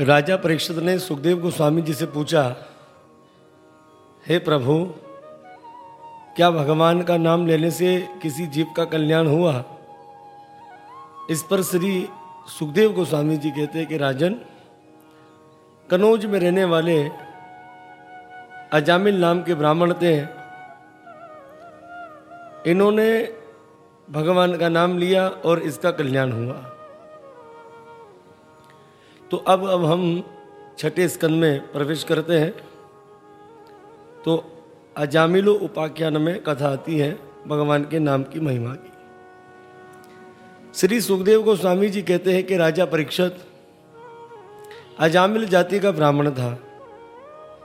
राजा परीक्षित ने सुखदेव गोस्वामी जी से पूछा, हे प्रभु, क्या भगवान का नाम लेने से किसी जीव का कल्याण हुआ? इस पर श्री सुखदेव गोस्वामी जी कहते हैं कि, राजन कनौज में रहने वाले अजामिल नाम के ब्राह्मण थे। इन्होंने भगवान का नाम लिया और इसका कल्याण हुआ। तो अब अब हम छठे स्कंद में प्रवेश करते हैं। तो अजामिलो उपाख्यान में कथा आती है भगवान के नाम की महिमा की। श्री सुखदेव गोस्वामी जी कहते हैं कि राजा परीक्षत, अजामिल जाति का ब्राह्मण था,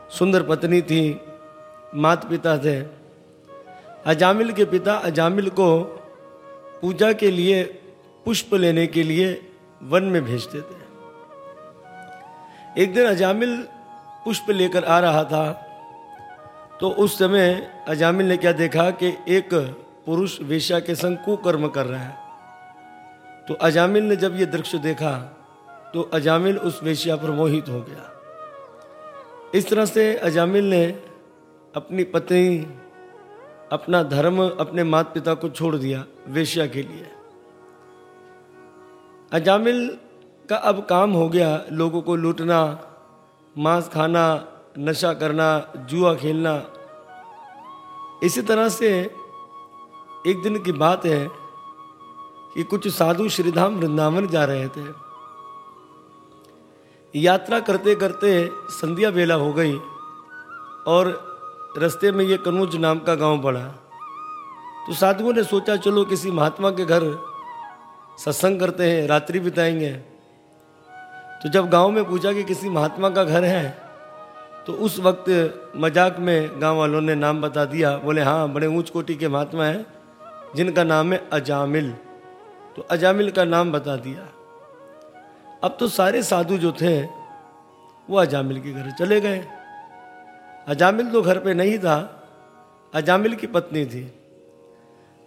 सुंदर पत्नी थी माता पिता थे। अजामिल के पिता अजामिल को पूजा के लिए पुष्प लेने के लिए वन में भेजते थे। एक दिन अजामिल पुष्प लेकर आ रहा था तो उस समय अजामिल ने क्या देखा कि एक पुरुष वेश्या के संग कुकर्म कर रहा है। तो अजामिल ने जब ये दृश्य देखा तो अजामिल उस वेश्या पर मोहित हो गया। इस तरह से अजामिल ने अपनी पत्नी, अपना धर्म, अपने माता पिता को छोड़ दिया वेश्या के लिए। अजामिल का अब काम हो गया लोगों को लूटना, मांस खाना, नशा करना, जुआ खेलना। इसी तरह से एक दिन की बात है कि कुछ साधु श्रीधाम वृंदावन जा रहे थे। यात्रा करते करते संध्या बेला हो गई और रास्ते में ये कनूज नाम का गाँव पड़ा। तो साधुओं ने सोचा, चलो किसी महात्मा के घर सत्संग करते हैं, रात्रि बिताएँगे। तो जब गाँव में पूछा कि किसी महात्मा का घर है तो उस वक्त मज़ाक में गाँव वालों ने नाम बता दिया। बोले हाँ बड़े ऊंच कोटि के महात्मा हैं, जिनका नाम है अजामिल। तो अजामिल का नाम बता दिया। अब तो सारे साधु जो थे, वो अजामिल के घर चले गए। अजामिल तो घर पे नहीं था, अजामिल की पत्नी थी।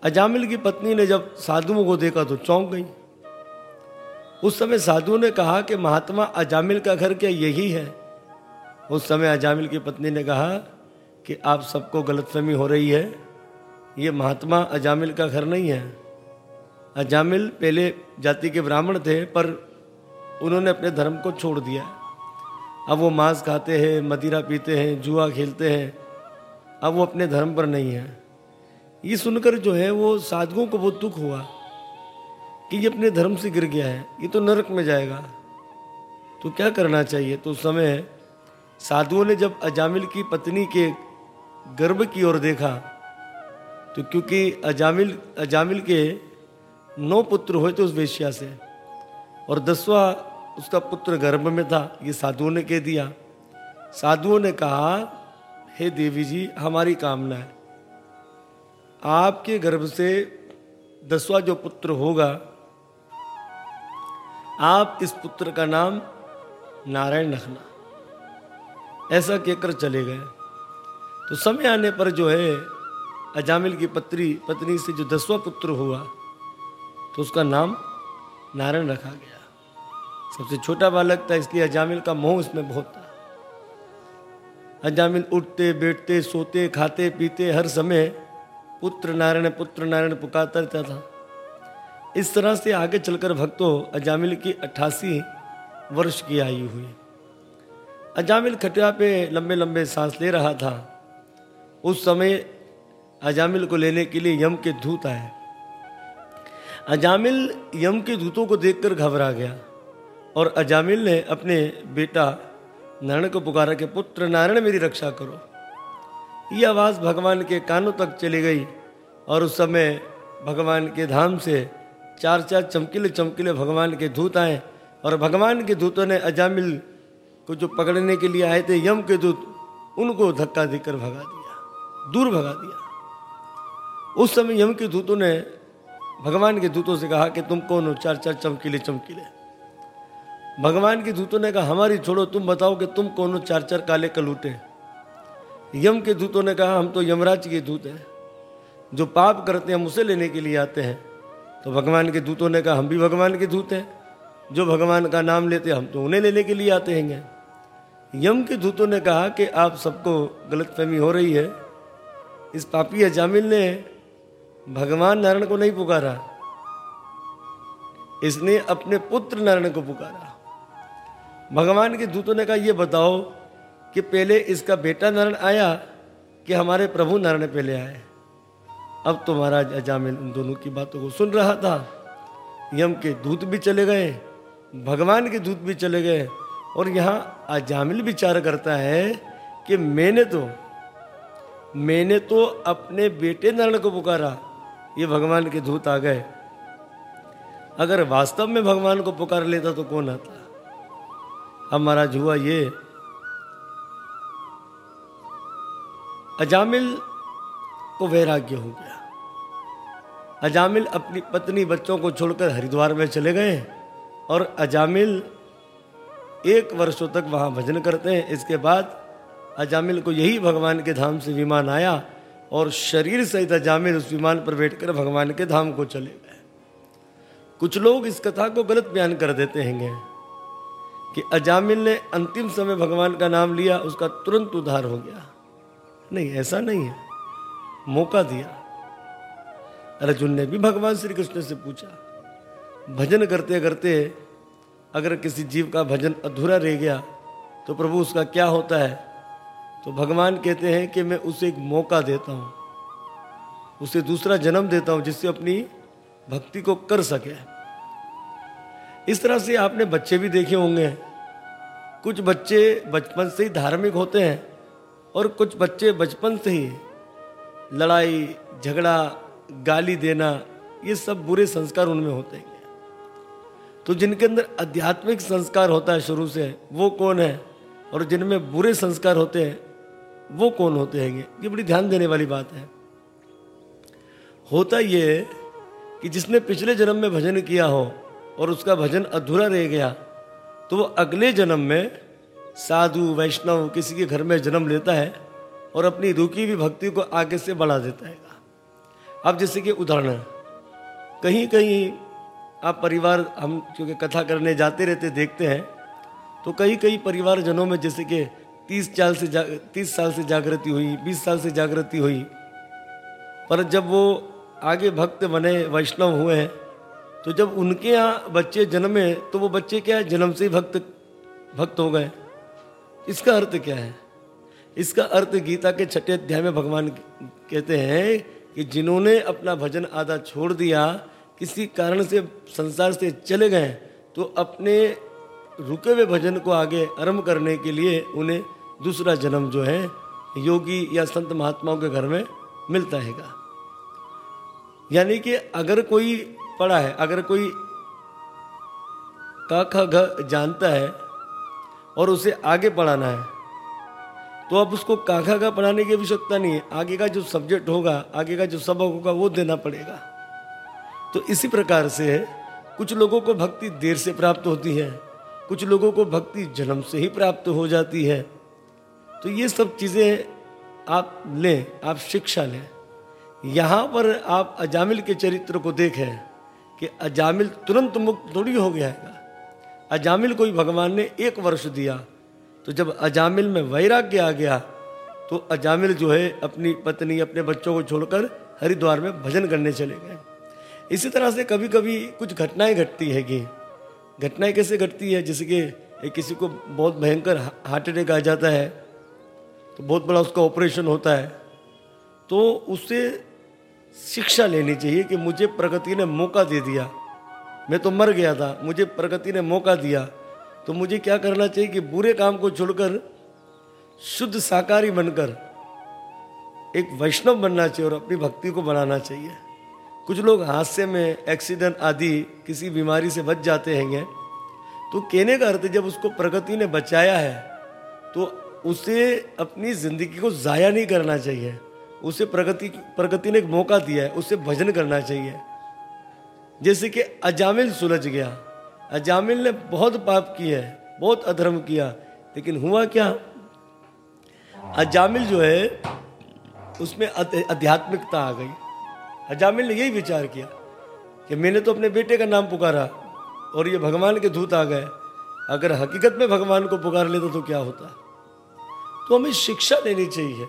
अजामिल की पत्नी ने जब साधुओं को देखा तो चौंक गई। उस समय साधु ने कहा कि महात्मा अजामिल का घर क्या यही है? उस समय अजामिल की पत्नी ने कहा कि आप सबको गलतफहमी हो रही है। ये महात्मा अजामिल का घर नहीं है। अजामिल पहले जाति के ब्राह्मण थे, पर उन्होंने अपने धर्म को छोड़ दिया। अब वो मांस खाते हैं, मदिरा पीते हैं, जुआ खेलते हैं। अब वो अपने धर्म पर नहीं है। ये सुनकर जो है वो साधुओं को बहुत दुख हुआ। कि ये अपने धर्म से गिर गया है, ये तो नरक में जाएगा। तो क्या करना चाहिए? तो उस समय साधुओं ने जब अजामिल की पत्नी के गर्भ की ओर देखा तो क्योंकि अजामिल अजामिल के नौ पुत्र हुए थे उस वेश्या से, और दसवा उसका पुत्र गर्भ में था, ये साधुओं ने कह दिया। साधुओं ने कहा, हे देवी जी, हमारी कामना है। आपके गर्भ से दसवा जो पुत्र होगा आप इस पुत्र का नाम नारायण रखना। ऐसा कहकर चले गए। तो समय आने पर जो है, अजामिल की पत्री, पत्नी से जो दसवां पुत्र हुआ तो उसका नाम नारायण रखा गया। सबसे छोटा बालक था, इसलिए अजामिल का मोह इसमें बहुत था। अजामिल उठते, बैठते, सोते, खाते, पीते, हर समय पुत्र नारायण पुत्र नारायण पुकारता रहता था। इस तरह से आगे चलकर भक्तों अजामिल की अट्ठासी वर्ष की आयु हुई। अजामिल खटिया पे लंबे लंबे सांस ले रहा था। उस समय अजामिल को लेने के लिए यम के दूत आए। अजामिल यम के दूतों को देखकर घबरा गया और अजामिल ने अपने बेटा नारायण को पुकारा कि, पुत्र नारायण, मेरी रक्षा करो। ये आवाज़ भगवान के कानों तक चली गई और उस समय भगवान के धाम से चार चार चमकीले चमकीले भगवान के दूत आए और भगवान के दूतों ने अजामिल को जो पकड़ने के लिए आए थे, यम के दूत, उनको धक्का देकर भगा दिया, दूर भगा दिया। उस समय यम के दूतों ने भगवान के दूतों से कहा कि तुम कौन हो? चार चार चमकीले चमकीले। भगवान के दूतों ने कहा, हमारी छोड़ो, तुम बताओ कि तुम कौन हो? चार चार काले कलूटे। यम के दूतों ने कहा, हम तो यमराज के दूत हैं, जो पाप करते हैं, हम उसे लेने के लिए आते हैं। तो भगवान के दूतों ने कहा, हम भी भगवान के दूत हैं। जो भगवान का नाम लेते हम तो उन्हें लेने के लिए आते हैं यम के दूतों ने कहा कि आप सबको गलतफहमी हो रही है। इस पापी अजामिल ने भगवान नारायण को नहीं पुकारा। इसने अपने पुत्र नारायण को पुकारा। भगवान के दूतों ने कहा यह बताओ कि पहले इसका बेटा नारायण आया कि हमारे प्रभु नारायण पहले आए? अब तो महाराज अजामिल उन दोनों की बातों को सुन रहा था। यम के दूत भी चले गए, भगवान के दूत भी चले गए और यहाँ अजामिल विचार करता है कि मैंने तो मैंने तो अपने बेटे नारायण को पुकारा, ये भगवान के दूत आ गए। अगर वास्तव में भगवान को पुकार लेता तो कौन आता? अब महाराज हुआ ये, अजामिल को वैराग्य हो गया। अजामिल अपनी पत्नी बच्चों को छोड़कर हरिद्वार में चले गए और अजामिल एक वर्षों तक वहाँ भजन करते हैं। इसके बाद अजामिल को यही भगवान के धाम से विमान आया और शरीर सहित अजामिल उस विमान पर बैठकर भगवान के धाम को चले गए। कुछ लोग इस कथा को गलत बयान कर देते हैं कि अजामिल ने अंतिम समय भगवान का नाम लिया, उसका तुरंत उद्धार हो गया। नहीं, ऐसा नहीं है। मौका दिया। अर्जुन ने भी भगवान श्री कृष्ण से पूछा, भजन करते करते अगर किसी जीव का भजन अधूरा रह गया तो प्रभु उसका क्या होता है? तो भगवान कहते हैं कि मैं उसे एक मौका देता हूँ, उसे दूसरा जन्म देता हूँ जिससे अपनी भक्ति को कर सके। इस तरह से आपने बच्चे भी देखे होंगे। कुछ बच्चे बचपन से ही धार्मिक होते हैं और कुछ बच्चे बचपन से ही लड़ाई, झगड़ा, गाली देना, ये सब बुरे संस्कार उनमें होते हैं। तो जिनके अंदर आध्यात्मिक संस्कार होता है शुरू से, वो कौन है? और जिनमें बुरे संस्कार होते हैं, वो कौन होते हैं? ये बड़ी ध्यान देने वाली बात है। होता ये कि जिसने पिछले जन्म में भजन किया हो और उसका भजन अधूरा रह गया तो वो अगले जन्म में साधु, वैष्णव, किसी के घर में जन्म लेता है और अपनी रुकी हुई भक्ति को आगे से बढ़ा देता है। अब जैसे कि उदाहरण कहीं कहीं आप परिवार, हम क्योंकि कथा करने जाते रहते, देखते हैं तो कई कई परिवार जनों में जैसे कि तीस साल से तीस साल से जागृति हुई, बीस साल से जागृति हुई, पर जब वो आगे भक्त बने, वैष्णव हुए हैं तो जब उनके यहाँ बच्चे जन्मे तो वो बच्चे क्या है जन्म से ही भक्त भक्त हो गए। इसका अर्थ क्या है? इसका अर्थ गीता के छठे अध्याय में भगवान कहते हैं कि जिन्होंने अपना भजन आधा छोड़ दिया, किसी कारण से संसार से चले गए तो अपने रुके हुए भजन को आगे आरंभ करने के लिए उन्हें दूसरा जन्म जो है, योगी या संत महात्माओं के घर में मिलता है यानी कि अगर कोई पढ़ा है, अगर कोई का खा जानता है और उसे आगे पढ़ाना है तो अब उसको काखा का पढ़ाने की आवश्यकता नहीं है। आगे का जो सब्जेक्ट होगा, आगे का जो सबक होगा, वो देना पड़ेगा। तो इसी प्रकार से कुछ लोगों को भक्ति देर से प्राप्त होती है, कुछ लोगों को भक्ति जन्म से ही प्राप्त हो जाती है। तो ये सब चीज़ें आप लें, आप शिक्षा लें। यहाँ पर आप अजामिल के चरित्र को देखें कि अजामिल तुरंत मुक्त थोड़ी हो गया है। अजामिल को भगवान ने एक वर्ष दिया तो जब अजामिल में वैराग्य आ गया तो अजामिल जो है अपनी पत्नी, अपने बच्चों को छोड़कर हरिद्वार में भजन करने चले गए। इसी तरह से कभी कभी कुछ घटनाएँ घटती है कि घटनाएँ कैसे घटती है? जैसे कि किसी को बहुत भयंकर हार्ट अटैक आ जाता है तो बहुत बड़ा उसका ऑपरेशन होता है। तो उससे शिक्षा लेनी चाहिए कि मुझे प्रगति ने मौका दे दिया। मैं तो मर गया था, मुझे प्रगति ने मौका दिया। तो मुझे क्या करना चाहिए कि बुरे काम को छोड़कर, शुद्ध साकारी बनकर, एक वैष्णव बनना चाहिए और अपनी भक्ति को बनाना चाहिए। कुछ लोग हादसे में एक्सीडेंट आदि, किसी बीमारी से बच जाते हैं तो कहने का अर्थ जब उसको प्रगति ने बचाया है तो उसे अपनी ज़िंदगी को ज़ाया नहीं करना चाहिए। उसे प्रगति प्रगति ने एक मौका दिया है, उसे भजन करना चाहिए। जैसे कि अजामिल सुलझ गया। अजामिल ने बहुत पाप किया है, बहुत अधर्म किया, लेकिन हुआ क्या? अजामिल जो है, उसमें आध्यात्मिकता आ गई। अजामिल ने यही विचार किया कि मैंने तो अपने बेटे का नाम पुकारा और ये भगवान के धूत आ गए। अगर हकीकत में भगवान को पुकार लेते तो क्या होता? तो हमें शिक्षा लेनी चाहिए।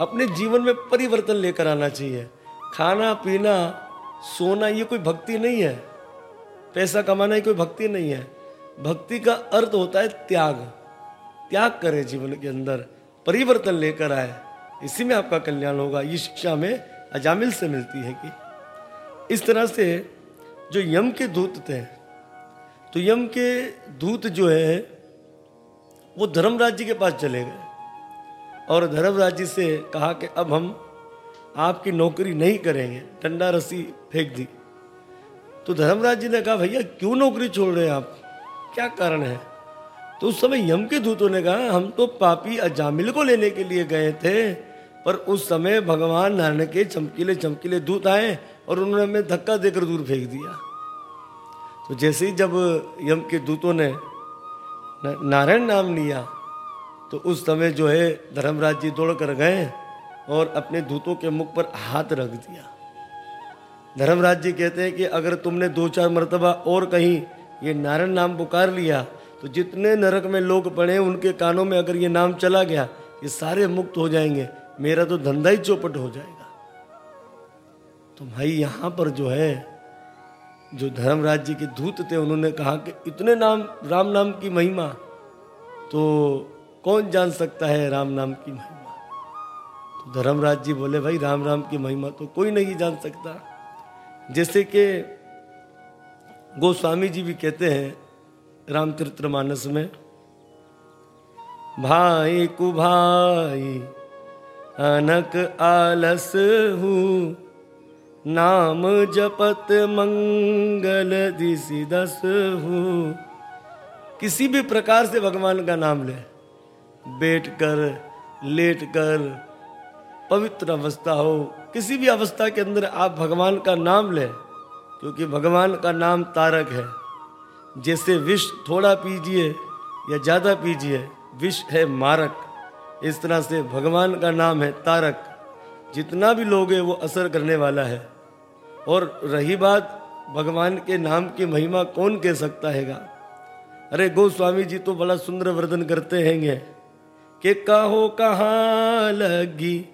अपने जीवन में परिवर्तन लेकर आना चाहिए। खाना, पीना, सोना, ये कोई भक्ति नहीं है। पैसा कमाना ही कोई भक्ति नहीं है। भक्ति का अर्थ होता है त्याग। त्याग करें जीवन के अंदर, परिवर्तन लेकर आए। इसी में आपका कल्याण होगा। ये शिक्षा में अजामिल से मिलती है कि इस तरह से जो यम के दूत थे तो यम के दूत जो है, वो धर्मराज जी के पास चले गए। और धर्मराज जी से कहा कि अब हम आपकी नौकरी नहीं करेंगे। ठंडा रस्सी फेंक दी। तो धर्मराज जी ने कहा, भैया, क्यों नौकरी छोड़ रहे हैं आप? क्या कारण है? तो उस समय यम के दूतों ने कहा, हम तो पापी अजामिल को लेने के लिए गए थे, पर उस समय भगवान नारायण के चमकीले चमकीले दूत आए और उन्होंने हमें धक्का देकर दूर फेंक दिया। तो जैसे ही जब यम के दूतों ने नारायण नाम लिया तो उस समय जो है धर्मराज जी दौड़ कर गए और अपने दूतों के मुख पर हाथ रख दिया। धर्मराज जी कहते हैं कि अगर तुमने दो चार मरतबा और कहीं, ये नारायण नाम पुकार लिया तो जितने नरक में लोग पड़े, उनके कानों में अगर ये नाम चला गया, ये सारे मुक्त हो जाएँगे। मेरा तो धंधा ही चौपट हो जाएगा। तो भाई, यहाँ पर जो है, जो धर्मराज जी के दूत थे, उन्होंने कहा कि इतने नाम, राम नाम की महिमा तो कौन जान सकता है राम नाम की महिमा? तो धर्मराज जी बोले, भाई, राम राम की महिमा तो कोई नहीं जान सकता। जैसे कि गोस्वामी जी भी कहते हैं रामचरित्र मानस में, भाई कु भाई, अनक आलस हूँ, नाम जपत मंगल दिशि दस हूँ। किसी भी प्रकार से भगवान का नाम ले, बैठ कर, लेट कर, पवित्र अवस्था हो किसी भी अवस्था के अंदर आप भगवान का नाम लें, क्योंकि भगवान का नाम तारक है। जैसे विष थोड़ा पीजिए या ज़्यादा पीजिए, विष है मारक। इस तरह से भगवान का नाम है तारक। जितना भी लोग है, वो असर करने वाला है। और रही बात, भगवान के नाम की महिमा कौन कह सकता हैगा? अरे गोस्वामी जी तो बड़ा सुंदर वर्धन करते हैंगे। कि कहो कहाँ लगी?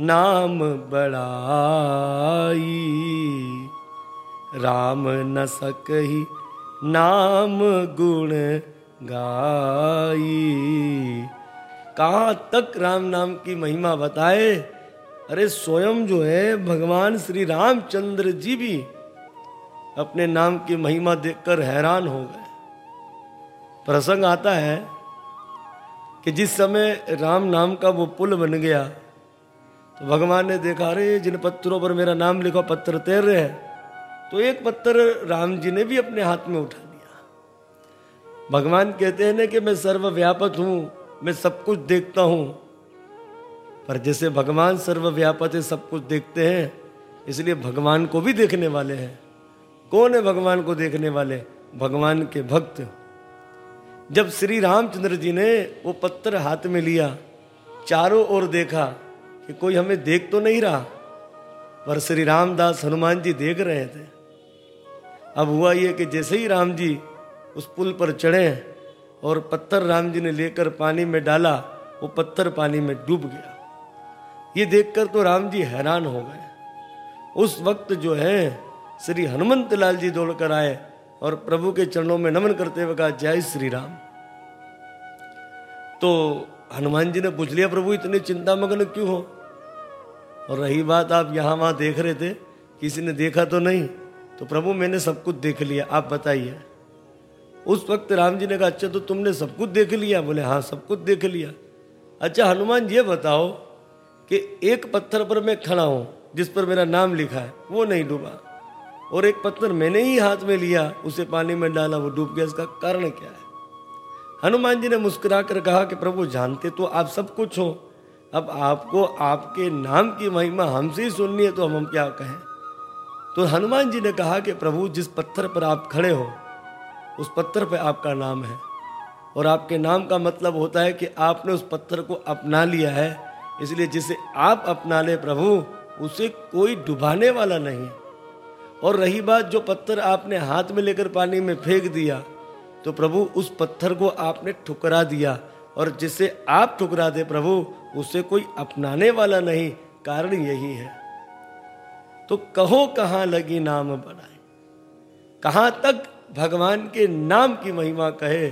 नाम बड़ाई राम न सकही नाम गुण गाई। कहाँ तक राम नाम की महिमा बताए? अरे स्वयं जो है, भगवान श्री रामचंद्र जी भी अपने नाम की महिमा देखकर हैरान हो गए। प्रसंग आता है कि जिस समय राम नाम का वो पुल बन गया तो भगवान ने देखा, अरे, जिन पत्थरों पर मेरा नाम लिखा पत्थर तैर रहे हैं तो एक पत्थर राम जी ने भी अपने हाथ में उठा लिया। भगवान कहते हैं ना कि मैं सर्वव्यापक हूँ, मैं सब कुछ देखता हूँ। पर जैसे भगवान सर्वव्यापक है, सब कुछ देखते हैं, इसलिए भगवान को भी देखने वाले हैं। कौन है भगवान को देखने वाले? भगवान के भक्त। जब श्री रामचंद्र जी ने वो पत्थर हाथ में लिया, चारों ओर देखा कि कोई हमें देख तो नहीं रहा, पर श्री रामदास हनुमान जी देख रहे थे। अब हुआ ये कि जैसे ही राम जी उस पुल पर चढ़े और पत्थर राम जी ने लेकर पानी में डाला, वो पत्थर पानी में डूब गया। ये देखकर तो राम जी हैरान हो गए। उस वक्त जो है, श्री हनुमंत लाल जी दौड़कर आए और प्रभु के चरणों में नमन करते हुए कहा, जय श्री राम। तो हनुमान जी ने पूछ लिया, प्रभु, इतने चिंता मग्न क्यों हो? और रही बात आप यहाँ वहाँ देख रहे थे, किसी ने देखा तो नहीं। तो प्रभु, मैंने सब कुछ देख लिया, आप बताइए। उस वक्त राम जी ने कहा अच्छा तो तुमने सब कुछ देख लिया? बोले हाँ सब कुछ देख लिया। अच्छा हनुमान, ये बताओ कि एक पत्थर पर मैं खड़ा हूँ, जिस पर मेरा नाम लिखा है, वो नहीं डूबा। और एक पत्थर मैंने ही हाथ में लिया, उसे पानी में डाला, वो डूब गया, इसका कारण क्या है? हनुमान जी ने मुस्कुरा कर कहा कि, प्रभु, जानते तो आप सब कुछ हो अब आपको आपके नाम की महिमा हमसे ही सुननी है तो हम हम क्या कहें? तो हनुमान जी ने कहा कि प्रभु, जिस पत्थर पर आप खड़े हो, उस पत्थर पर आपका नाम है। और आपके नाम का मतलब होता है कि आपने उस पत्थर को अपना लिया है। इसलिए जिसे आप अपना ले प्रभु, उसे कोई डुबाने वाला नहीं और रही बात जो पत्थर आपने हाथ में लेकर पानी में फेंक दिया तो प्रभु, उस पत्थर को आपने ठुकरा दिया। और जिसे आप ठुकरा दे प्रभु उसे कोई अपनाने वाला नहीं, कारण यही है। तो कहो कहाँ लगी नाम बनाए? कहाँ तक भगवान के नाम की महिमा कहे?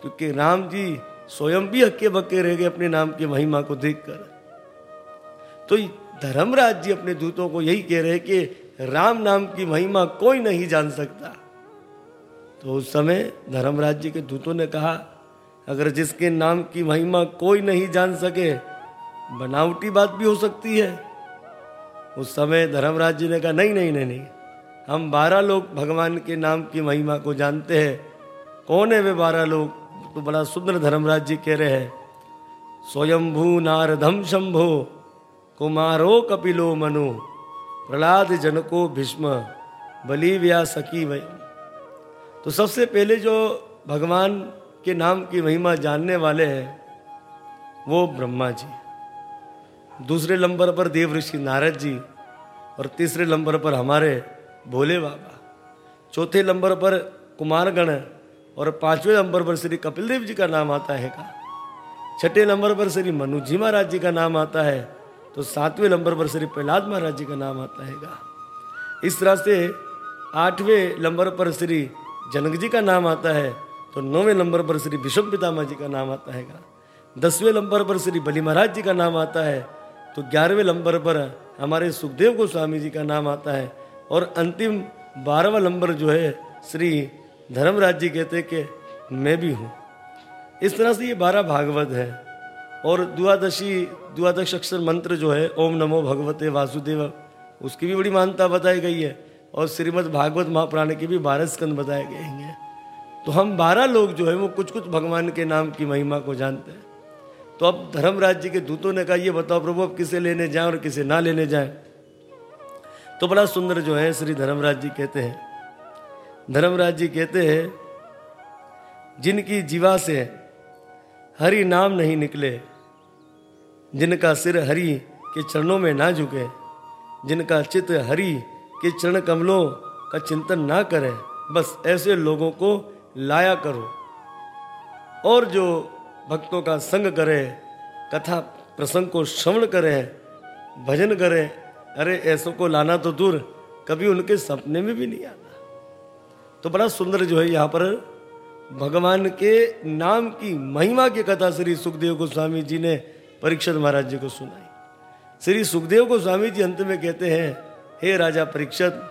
क्योंकि राम जी स्वयं भी हक्के बक्के रह गए अपने नाम की महिमा को देखकर। तो धर्मराज जी अपने दूतों को यही कह रहे कि राम नाम की महिमा कोई नहीं जान सकता। तो उस समय धर्मराज जी के दूतों ने कहा अगर जिसके नाम की महिमा कोई नहीं जान सके, बनावटी बात भी हो सकती है। उस समय धर्मराज जी ने कहा, नहीं नहीं नहीं नहीं। हम बारह लोग भगवान के नाम की महिमा को जानते हैं। कौन है वे बारह लोग? तो बड़ा सुंदर धर्मराज जी कह रहे हैं, स्वयंभू नारधम शंभो, कुमारो कपिलो मनु, प्रहलाद जनको भीष्म, बलि व्या सकी वही तो सबसे पहले जो भगवान के नाम की महिमा जानने वाले हैं वो ब्रह्मा जी। दूसरे नंबर पर देव ऋषि नारद जी और तीसरे नंबर पर हमारे भोले बाबा। चौथे नंबर पर कुमारगण और पाँचवें नंबर पर श्री कपिल देव जी का नाम आता है का छठे नंबर पर श्री मनु जी महाराज जी का नाम आता है तो सातवें नंबर पर श्री प्रहलाद महाराज जी का नाम आता है इस तरह से आठवें नंबर पर श्री जनक जी का नाम आता है तो नौवें नंबर पर श्री विश्व पितामा जी का नाम आता है दसवें नंबर पर श्री बलि महाराज जी का नाम आता है। तो ग्यारहवें नंबर पर हमारे सुखदेव गोस्वामी जी का नाम आता है। और अंतिम बारहवा नंबर जो है श्री धर्मराज जी कहते कि मैं भी हूँ। इस तरह से ये बारह भागवत है। और द्वादशी, द्वादश अक्षर मंत्र जो है, ओम नमो भगवते वासुदेव, उसकी भी बड़ी मान्यता बताई गई है। और श्रीमद् भागवत महापुराण के भी बारह स्कंद बताए गए हैं। तो हम बारह लोग जो है वो कुछ कुछ भगवान के नाम की महिमा को जानते हैं। तो अब धर्मराज जी के दूतों ने कहा, ये बताओ प्रभु, अब किसे लेने जाएँ और किसे ना लेने जाएँ? तो बड़ा सुंदर जो है, श्री धर्मराज जी कहते हैं। धर्मराज जी कहते हैं, जिनकी जीवा से हरि नाम नहीं निकले, जिनका सिर हरि के चरणों में ना झुके, जिनका चित्त हरि के चरण कमलों का चिंतन ना करे, बस ऐसे लोगों को लाया करो। और जो भक्तों का संग करे, कथा प्रसंग को श्रवण करे, भजन करे, अरे ऐसों को लाना तो दूर, कभी उनके सपने में भी नहीं आता। तो बड़ा सुंदर जो है यहाँ पर भगवान के नाम की महिमा की कथा श्री सुखदेव गोस्वामी जी ने परीक्षित महाराज जी को सुनाई। श्री सुखदेव गोस्वामी जी अंत में कहते हैं, हे राजा परीक्षित,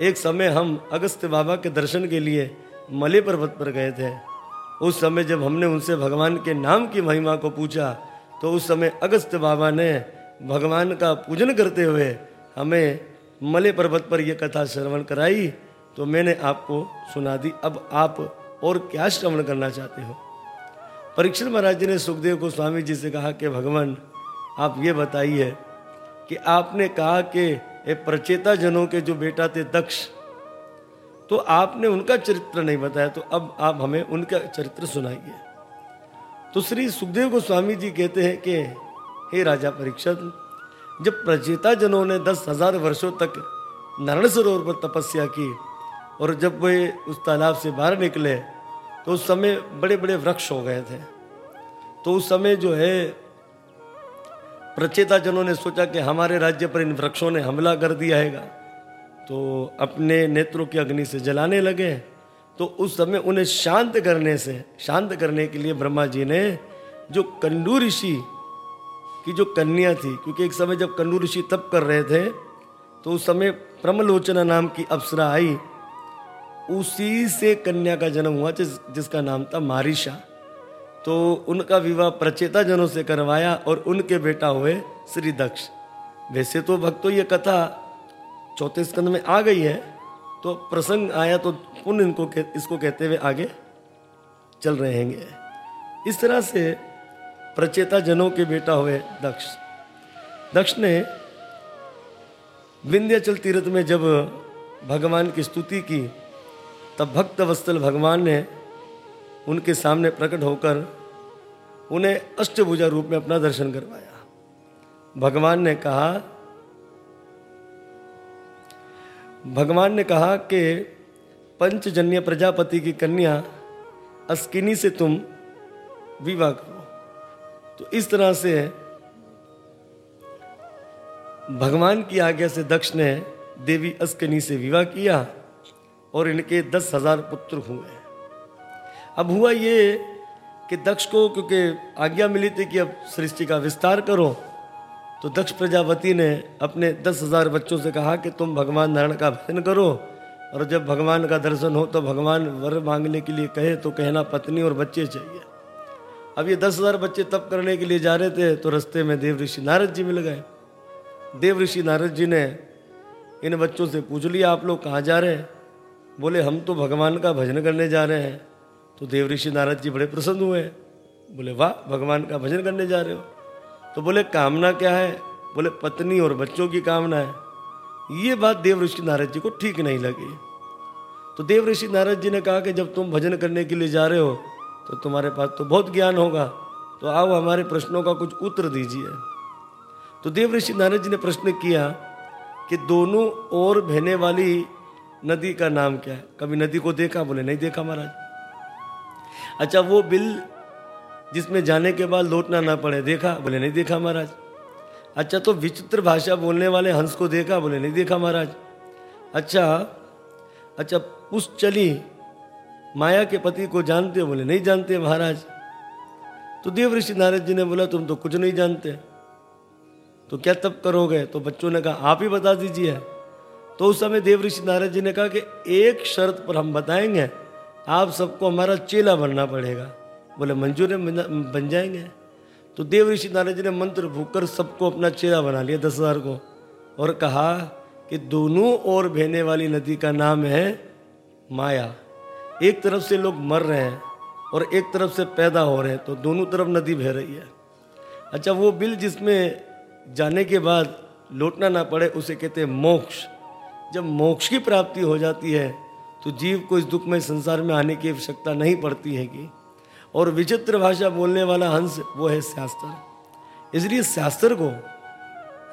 एक समय हम अगस्त बाबा के दर्शन के लिए मले पर्वत पर गए थे। उस समय जब हमने उनसे भगवान के नाम की महिमा को पूछा तो उस समय अगस्त बाबा ने भगवान का पूजन करते हुए हमें मले पर्वत पर यह कथा श्रवण कराई। तो मैंने आपको सुना दी, अब आप और क्या श्रवण करना चाहते हो? परीक्षण महाराज जी ने सुखदेव को स्वामी जी से कहा कि, भगवान, आप ये बताइए कि आपने कहा कि प्रचेता जनों के जो बेटा थे दक्ष तो आपने उनका चरित्र नहीं बताया तो अब आप हमें उनका चरित्र सुनाइए। तो श्री सुखदेव गोस्वामी जी कहते हैं कि, हे राजा परीक्षित जब प्रचेता जनों ने दस हज़ार वर्षों तक नारायण सरोवर पर तपस्या की और जब वे उस तालाब से बाहर निकले तो उस समय बड़े बड़े वृक्ष हो गए थे। तो उस समय जो है प्रचेता जनों ने सोचा कि हमारे राज्य पर इन वृक्षों ने हमला कर दिया है तो अपने नेत्रों की अग्नि से जलाने लगे। तो उस समय उन्हें शांत करने से, शांत करने के लिए ब्रह्मा जी ने जो कंडू ऋषि की जो कन्या थी, क्योंकि एक समय जब कंडू ऋषि तप कर रहे थे तो उस समय प्रमलोचना नाम की अप्सरा आई। उसी से कन्या का जन्म हुआ, जिस, जिसका नाम था मारिशा तो उनका विवाह प्रचेता जनों से करवाया और उनके बेटा हुए श्री दक्ष वैसे तो भक्तों ये कथा चौथे स्कंद में आ गई है तो प्रसंग आया तो पुण्य इनको इसको कहते हुए आगे चल रहे हैं। इस तरह से प्रचेता जनों के बेटा हुए दक्ष। दक्ष ने विंध्याचल तीर्थ में जब भगवान की स्तुति की, तब भक्त वस्तल भगवान ने उनके सामने प्रकट होकर उन्हें अष्टभुजा रूप में अपना दर्शन करवाया। भगवान ने कहा भगवान ने कहा कि पंचजन्य प्रजापति की कन्या अस्किनी से तुम विवाह करो। तो इस तरह से भगवान की आज्ञा से दक्ष ने देवी अस्कनी से विवाह किया और इनके दस हज़ार पुत्र हुए। अब हुआ ये कि दक्ष को, क्योंकि आज्ञा मिली थी कि अब सृष्टि का विस्तार करो तो दक्ष प्रजापति ने अपने दस हज़ार बच्चों से कहा कि तुम भगवान नारायण का भजन करो, और जब भगवान का दर्शन हो तो भगवान वर मांगने के लिए कहे तो कहना पत्नी और बच्चे चाहिए। अब ये दस हज़ार बच्चे तप करने के लिए जा रहे थे तो रस्ते में देव ऋषि नारद जी मिल गए। देव ऋषि नारद जी ने इन बच्चों से पूछ लिया, आप लोग कहाँ जा रहे हैं? बोले, हम तो भगवान का भजन करने जा रहे हैं। तो देव ऋषि नारद जी बड़े प्रसन्न हुए। बोले, वाह, भगवान का भजन करने जा रहे हो। तो बोले, कामना क्या है? बोले, पत्नी और बच्चों की कामना है। ये बात देव ऋषि नारद जी को ठीक नहीं लगी। तो देव ऋषि नारद जी ने कहा कि जब तुम भजन करने के लिए जा रहे हो तो तुम्हारे पास तो बहुत ज्ञान होगा। तो आओ हमारे प्रश्नों का कुछ उत्तर दीजिए। तो देव ऋषि नारद जी ने प्रश्न किया कि दोनों ओर बहने वाली नदी का नाम क्या है? कभी नदी को देखा? बोले, नहीं देखा महाराज। अच्छा वो बिल जिसमें जाने के बाद लौटना ना पड़े। देखा? बोले, नहीं देखा महाराज। अच्छा तो विचित्र भाषा बोलने वाले हंस को देखा? बोले, नहीं देखा महाराज। अच्छा अच्छा उस चली माया के पति को जानते? बोले, नहीं जानते महाराज। तो देव ऋषि नारद जी ने बोला, तुम तो कुछ नहीं जानते। तो क्या तब करोगे? तो बच्चों ने कहा, आप ही बता दीजिए। तो उस समय देव ऋषि नारद जी ने कहा कि एक शर्त पर हम बताएँगे, आप सबको हमारा चेला बनना पड़ेगा। बोले मंजूर बन जाएँगे। तो देव ऋषि नारद जी ने मंत्र भूकर सबको अपना चेहरा बना लिया दस हज़ार को और कहा कि दोनों ओर बहने वाली नदी का नाम है माया। एक तरफ़ से लोग मर रहे हैं और एक तरफ़ से पैदा हो रहे हैं तो दोनों तरफ़ नदी बह रही है। अच्छा वो बिल जिसमें जाने के बाद लौटना ना पड़े, उसे कहते हैं मोक्ष। जब मोक्ष की प्राप्ति हो जाती है तो जीव को इस दुख में, संसार में आने की आवश्यकता नहीं पड़ती है कि और विचित्र भाषा बोलने वाला हंस वो है शास्त्र। इसलिए शास्त्र को,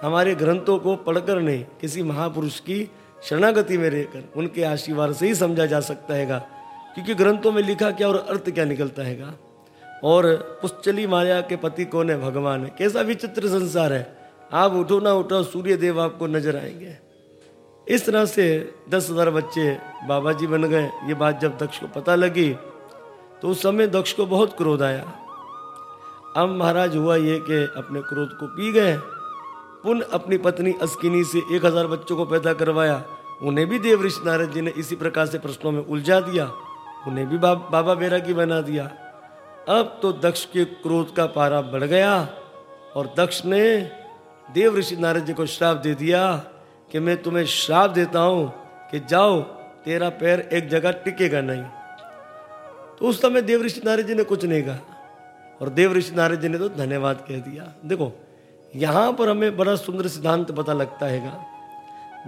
हमारे ग्रंथों को पढ़कर नहीं, किसी महापुरुष की शरणागति में रहकर, उनके आशीर्वाद से ही समझा जा सकता है क्योंकि ग्रंथों में लिखा क्या और अर्थ क्या निकलता है और पुष्चली माया के पति कौन है? भगवान है। कैसा विचित्र संसार है। आप उठो ना उठो सूर्य देव आपको नज़र आएँगे। इस तरह से दस हज़ार बच्चे बाबा जी बन गए। ये बात जब दक्ष को पता लगी तो उस समय दक्ष को बहुत क्रोध आया। अब महाराज हुआ ये कि अपने क्रोध को पी गए। पुनः अपनी पत्नी अस्किनी से एक हज़ार बच्चों को पैदा करवाया। उन्हें भी देव ऋषि नारद जी ने इसी प्रकार से प्रश्नों में उलझा दिया। उन्हें भी बा, बाबा बैरागी बना दिया। अब तो दक्ष के क्रोध का पारा बढ़ गया और दक्ष ने देव ऋषि नारद जी को श्राप दे दिया कि मैं तुम्हें श्राप देता हूँ कि जाओ तेरा पैर एक जगह टिकेगा नहीं। तो उस समय देव ऋषि नारद जी ने कुछ नहीं कहा। और देव ऋषि नारद जी ने तो धन्यवाद कह दिया। देखो, यहाँ पर हमें बड़ा सुंदर सिद्धांत पता लगता है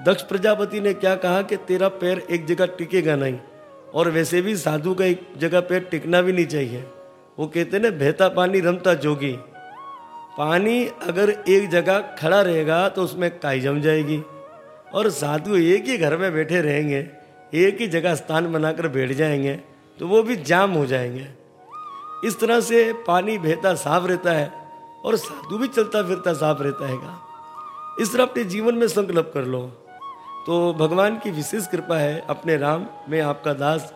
दक्ष प्रजापति ने क्या कहा कि तेरा पैर एक जगह टिकेगा नहीं, और वैसे भी साधु का एक जगह पैर टिकना भी नहीं चाहिए। वो कहते ना, बहता पानी रमता जोगी। पानी अगर एक जगह खड़ा रहेगा तो उसमें काई जम जाएगी। और साधु एक ही घर में बैठे रहेंगे, एक ही जगह स्थान बनाकर बैठ जाएँगे। तो वो भी जाम हो जाएँगे। इस तरह से पानी बहता साफ़ रहता है और साधु भी चलता फिरता साफ़ रहता है इस तरह अपने जीवन में संकल्प कर लो। तो भगवान की विशेष कृपा है अपने राम, में आपका दास।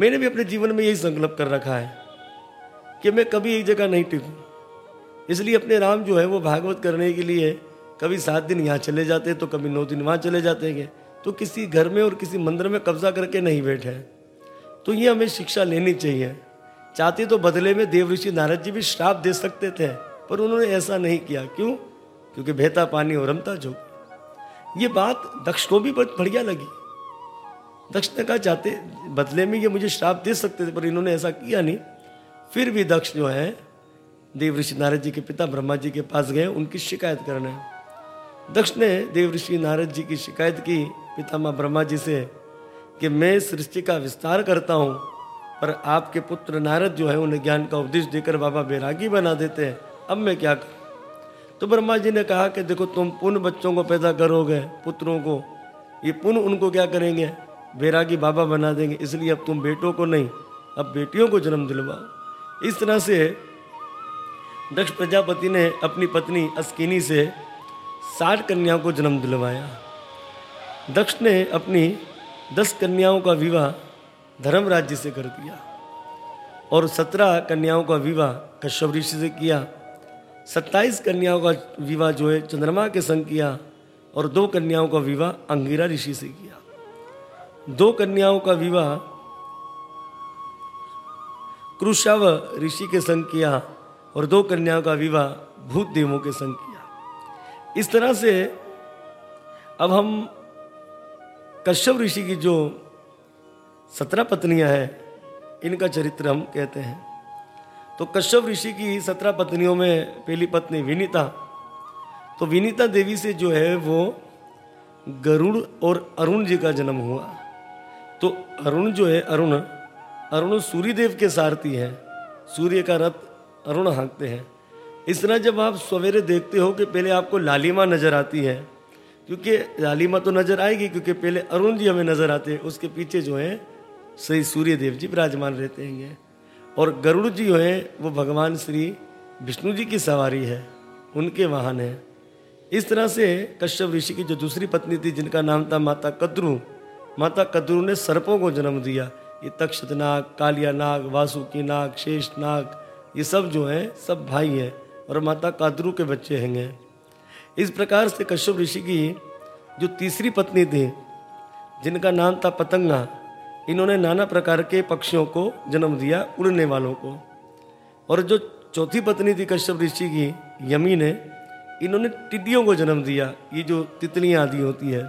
मैंने भी अपने जीवन में यही संकल्प कर रखा है कि मैं कभी एक जगह नहीं टिकूं। इसलिए अपने राम जो है वो भागवत करने के लिए कभी सात दिन यहाँ चले जाते हैं तो कभी नौ दिन वहाँ चले जाते हैं। तो किसी घर में और किसी मंदिर में कब्जा करके नहीं बैठे तो ये हमें शिक्षा लेनी चाहिए। चाहते तो बदले में देव ऋषि नारद जी भी श्राप दे सकते थे, पर उन्होंने ऐसा नहीं किया। क्यों? क्योंकि बेहता पानी और रमता जो। ये बात दक्ष को भी बहुत बढ़िया लगी। दक्ष ने कहा चाहते बदले में ये मुझे श्राप दे सकते थे, पर इन्होंने ऐसा किया नहीं। फिर भी दक्ष जो है, देव ऋषि नारद जी के पिता ब्रह्मा जी के पास गए, उनकी शिकायत करने। दक्ष ने देव ऋषि नारद जी की शिकायत की, पितामह ब्रह्मा जी से कि मैं सृष्टि का विस्तार करता हूँ, पर आपके पुत्र नारद जो है, उन्हें ज्ञान का उपदेश देकर बाबा बैरागी बना देते हैं। अब मैं क्या करूँ? तो ब्रह्मा जी ने कहा कि देखो, तुम पुनः बच्चों को पैदा करोगे, पुत्रों को। ये पुनः उनको क्या करेंगे? बैरागी बाबा बना देंगे। इसलिए अब तुम बेटों को नहीं, अब बेटियों को जन्म दिलवाओ। इस तरह से दक्ष प्रजापति ने अपनी पत्नी अस्किनी से साठ कन्याओं को जन्म दिलवाया। दक्ष ने अपनी दस कन्याओं का विवाह धर्मराज्य से कर दिया और सत्रह कन्याओं का विवाह कश्यप ऋषि से किया। सत्ताईस कन्याओं का विवाह जो है चंद्रमा के संग किया और दो कन्याओं का विवाह अंगिरा ऋषि से किया। दो कन्याओं का विवाह क्रुशाव ऋषि के संग किया और दो कन्याओं का विवाह भूत देवों के संग किया। इस तरह से अब हम कश्यप ऋषि की जो सत्रह पत्नियाँ हैं, इनका चरित्र हम कहते हैं। तो कश्यप ऋषि की सत्रह पत्नियों में पहली पत्नी विनीता तो विनीता देवी से जो है वो गरुड़ और अरुण जी का जन्म हुआ। तो अरुण जो है, अरुण अरुण सूर्यदेव के सारथी हैं, सूर्य का रथ अरुण हाँकते हैं। इस तरह जब आप सवेरे देखते हो कि पहले आपको लालिमा नज़र आती है क्योंकि लालिमा तो नज़र आएगी, क्योंकि पहले अरुण जी हमें नज़र आते हैं, उसके पीछे जो है, श्री सूर्य देव जी विराजमान रहते हैं और गरुड़ जी जो है, वो भगवान श्री विष्णु जी की सवारी है, उनके वाहन है। इस तरह से कश्यप ऋषि की जो दूसरी पत्नी थी, जिनका नाम था माता कद्रु माता कद्रु ने सर्पों को जन्म दिया। ये तक्षत नाग, कालिया नाग, वासुकी नाग, शेष नाग, ये सब जो हैं, सब भाई हैं, और माता काद्रु के बच्चे हैं। इस प्रकार से कश्यप ऋषि की जो तीसरी पत्नी थी, जिनका नाम था पतंगा, इन्होंने नाना प्रकार के पक्षियों को जन्म दिया, उड़ने वालों को। और जो चौथी पत्नी थी कश्यप ऋषि की, यमी ने, इन्होंने टिड्डियों को जन्म दिया, ये जो तितलियाँ आदि होती है।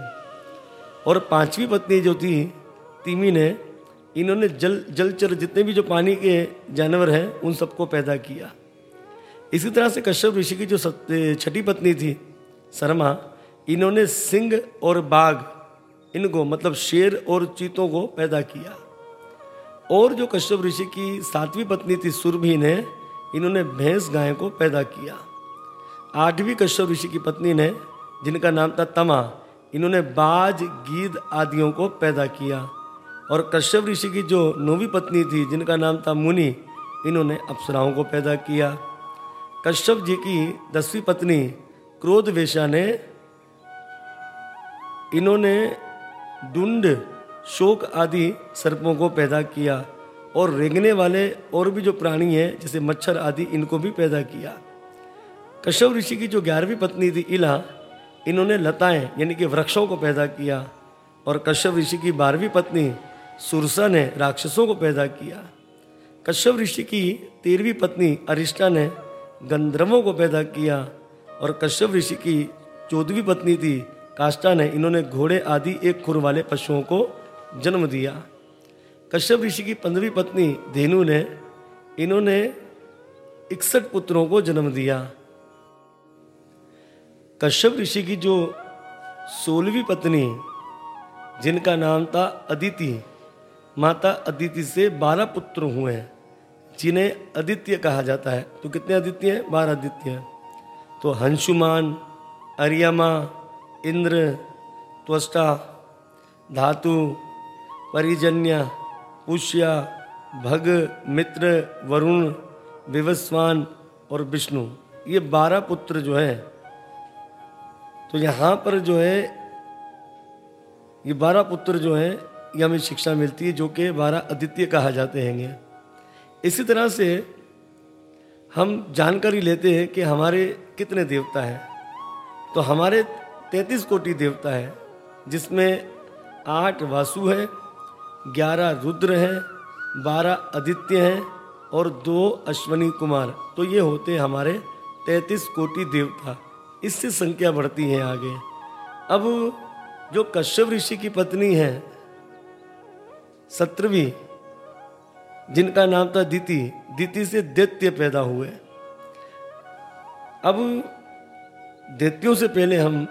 और पांचवी पत्नी जो थी, तिमी ने, इन्होंने जल, जलचर जितने भी जो पानी के जानवर हैं, उन सबको पैदा किया। इसी तरह से कश्यप ऋषि की जो छठी पत्नी थी शर्मा, इन्होंने सिंह और बाघ, इनको मतलब शेर और चीतों को पैदा किया। और जो कश्यप ऋषि की सातवीं पत्नी थी सुरभि ने इन्होंने भैंस गाय को पैदा किया। आठवीं कश्यप ऋषि की पत्नी ने, जिनका नाम था तमा, इन्होंने बाज गीद आदियों को पैदा किया। और कश्यप ऋषि की जो नौवीं पत्नी थी, जिनका नाम था मुनि, इन्होंने अप्सराओं को पैदा किया। कश्यप जी की दसवीं पत्नी क्रोध वेशा ने इन्होंने डुंड शोक आदि सर्पों को पैदा किया और रेंगने वाले और भी जो प्राणी हैं, जैसे मच्छर आदि, इनको भी पैदा किया। कश्यप ऋषि की जो ग्यारहवीं पत्नी थी, इला, इन्होंने लताएँ, यानी कि वृक्षों को पैदा किया और कश्यप ऋषि की बारहवीं पत्नी सुरसा ने राक्षसों को पैदा किया। कश्यप ऋषि की तेरहवीं पत्नी अरिष्टा ने गंधर्वों को पैदा किया और कश्यप ऋषि की चौदहवीं पत्नी थी काष्टा ने इन्होंने घोड़े आदि एक खुर वाले पशुओं को जन्म दिया। कश्यप ऋषि की पंद्रहवीं पत्नी धेनु ने इन्होंने इकसठ पुत्रों को जन्म दिया। कश्यप ऋषि की जो सोलहवीं पत्नी, जिनका नाम था अदिति, माता अदिति से बारह पुत्र हुए हैं, जिन्हें अदित्य कहा जाता है। तो कितने अदित्य हैं? बारह आदित्य हैं। तो हंसुमान, अरियमा, इंद्र, त्वष्टा, धातु, परिजन्य, पुष्य, भग, मित्र, वरुण, विवस्वान और विष्णु। ये बारह पुत्र जो हैं तो यहाँ पर जो है, ये बारह पुत्र जो हैं, ये हमें शिक्षा मिलती है, जो कि बारह अद्वितीय कहा जाते हैं इसी तरह से हम जानकारी लेते हैं कि हमारे कितने देवता हैं? तो हमारे तैतीस कोटि देवता है, जिसमें आठ वासु हैं, ग्यारह रुद्र हैं, बारह आदित्य हैं और दो अश्वनी कुमार। तो ये होते हमारे तैतीस कोटि देवता। इससे संख्या बढ़ती है आगे। अब जो कश्यप ऋषि की पत्नी है सत्रहवीं जिनका नाम था दीति दीति से दैत्य पैदा हुए। अब दैत्यों से पहले हम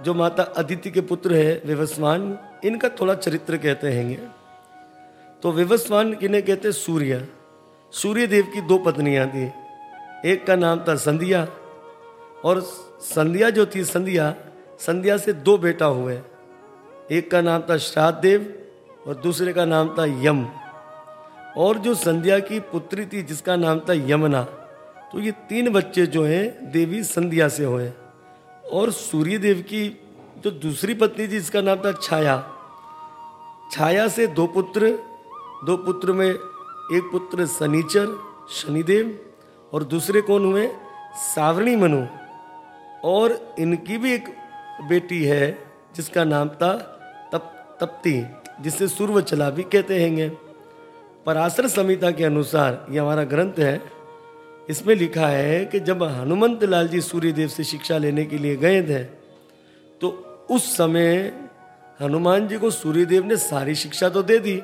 जो माता अदिति के पुत्र है, विवस्वान, इनका थोड़ा चरित्र कहते हैं तो विवस्वान किन्हें कहते सूर्य सूर्य। देव की दो पत्नियाँ थी। एक का नाम था संध्या और संध्या जो थी, संध्या संध्या से दो बेटा हुए। एक का नाम था श्राद्ध देव और दूसरे का नाम था यम। और जो संध्या की पुत्री थी, जिसका नाम था यमुना तो ये तीन बच्चे जो हैं, देवी संध्या से हुए और सूर्य देव की जो दूसरी पत्नी थी, जिसका नाम था छाया। छाया से दो पुत्र दो पुत्र में एक पुत्र शनिचर, शनिदेव, और दूसरे कौन हुए? सावरणी मनु। और इनकी भी एक बेटी है, जिसका नाम था तप, तप्ती, जिसे सूर्व चला भी कहते हैं पराशर संहिता के अनुसार ये हमारा ग्रंथ है इसमें लिखा है कि जब हनुमंत लाल जी सूर्यदेव से शिक्षा लेने के लिए गए थे तो उस समय हनुमान जी को सूर्यदेव ने सारी शिक्षा तो दे दी।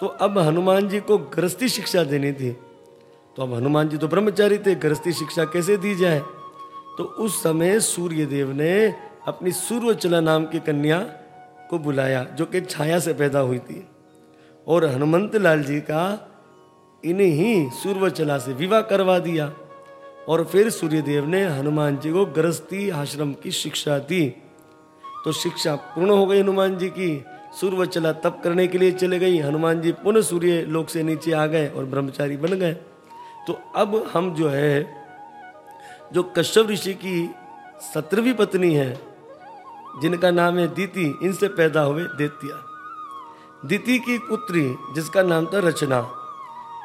तो अब हनुमान जी को गृहस्थी शिक्षा देनी थी। तो अब हनुमान जी तो ब्रह्मचारी थे, गृहस्थी शिक्षा कैसे दी जाए? तो उस समय सूर्यदेव ने अपनी सूर्यचला नाम की कन्या को बुलाया, जो कि छाया से पैदा हुई थी। और हनुमंत लाल जी का इन्हें सूर्यचला से विवाह करवा दिया। और फिर सूर्यदेव ने हनुमान जी को गृहस्थी आश्रम की शिक्षा दी। तो शिक्षा पूर्ण हो गई हनुमान जी की। सूर्यचला तप करने के लिए चले गई। हनुमान जी पुनः सूर्य लोक से नीचे आ गए और ब्रह्मचारी बन गए। तो अब हम जो है, जो कश्यप ऋषि की सत्रहवीं पत्नी है, जिनका नाम है दीति, इनसे पैदा हुए देतिया। दीति की पुत्री, जिसका नाम था रचना।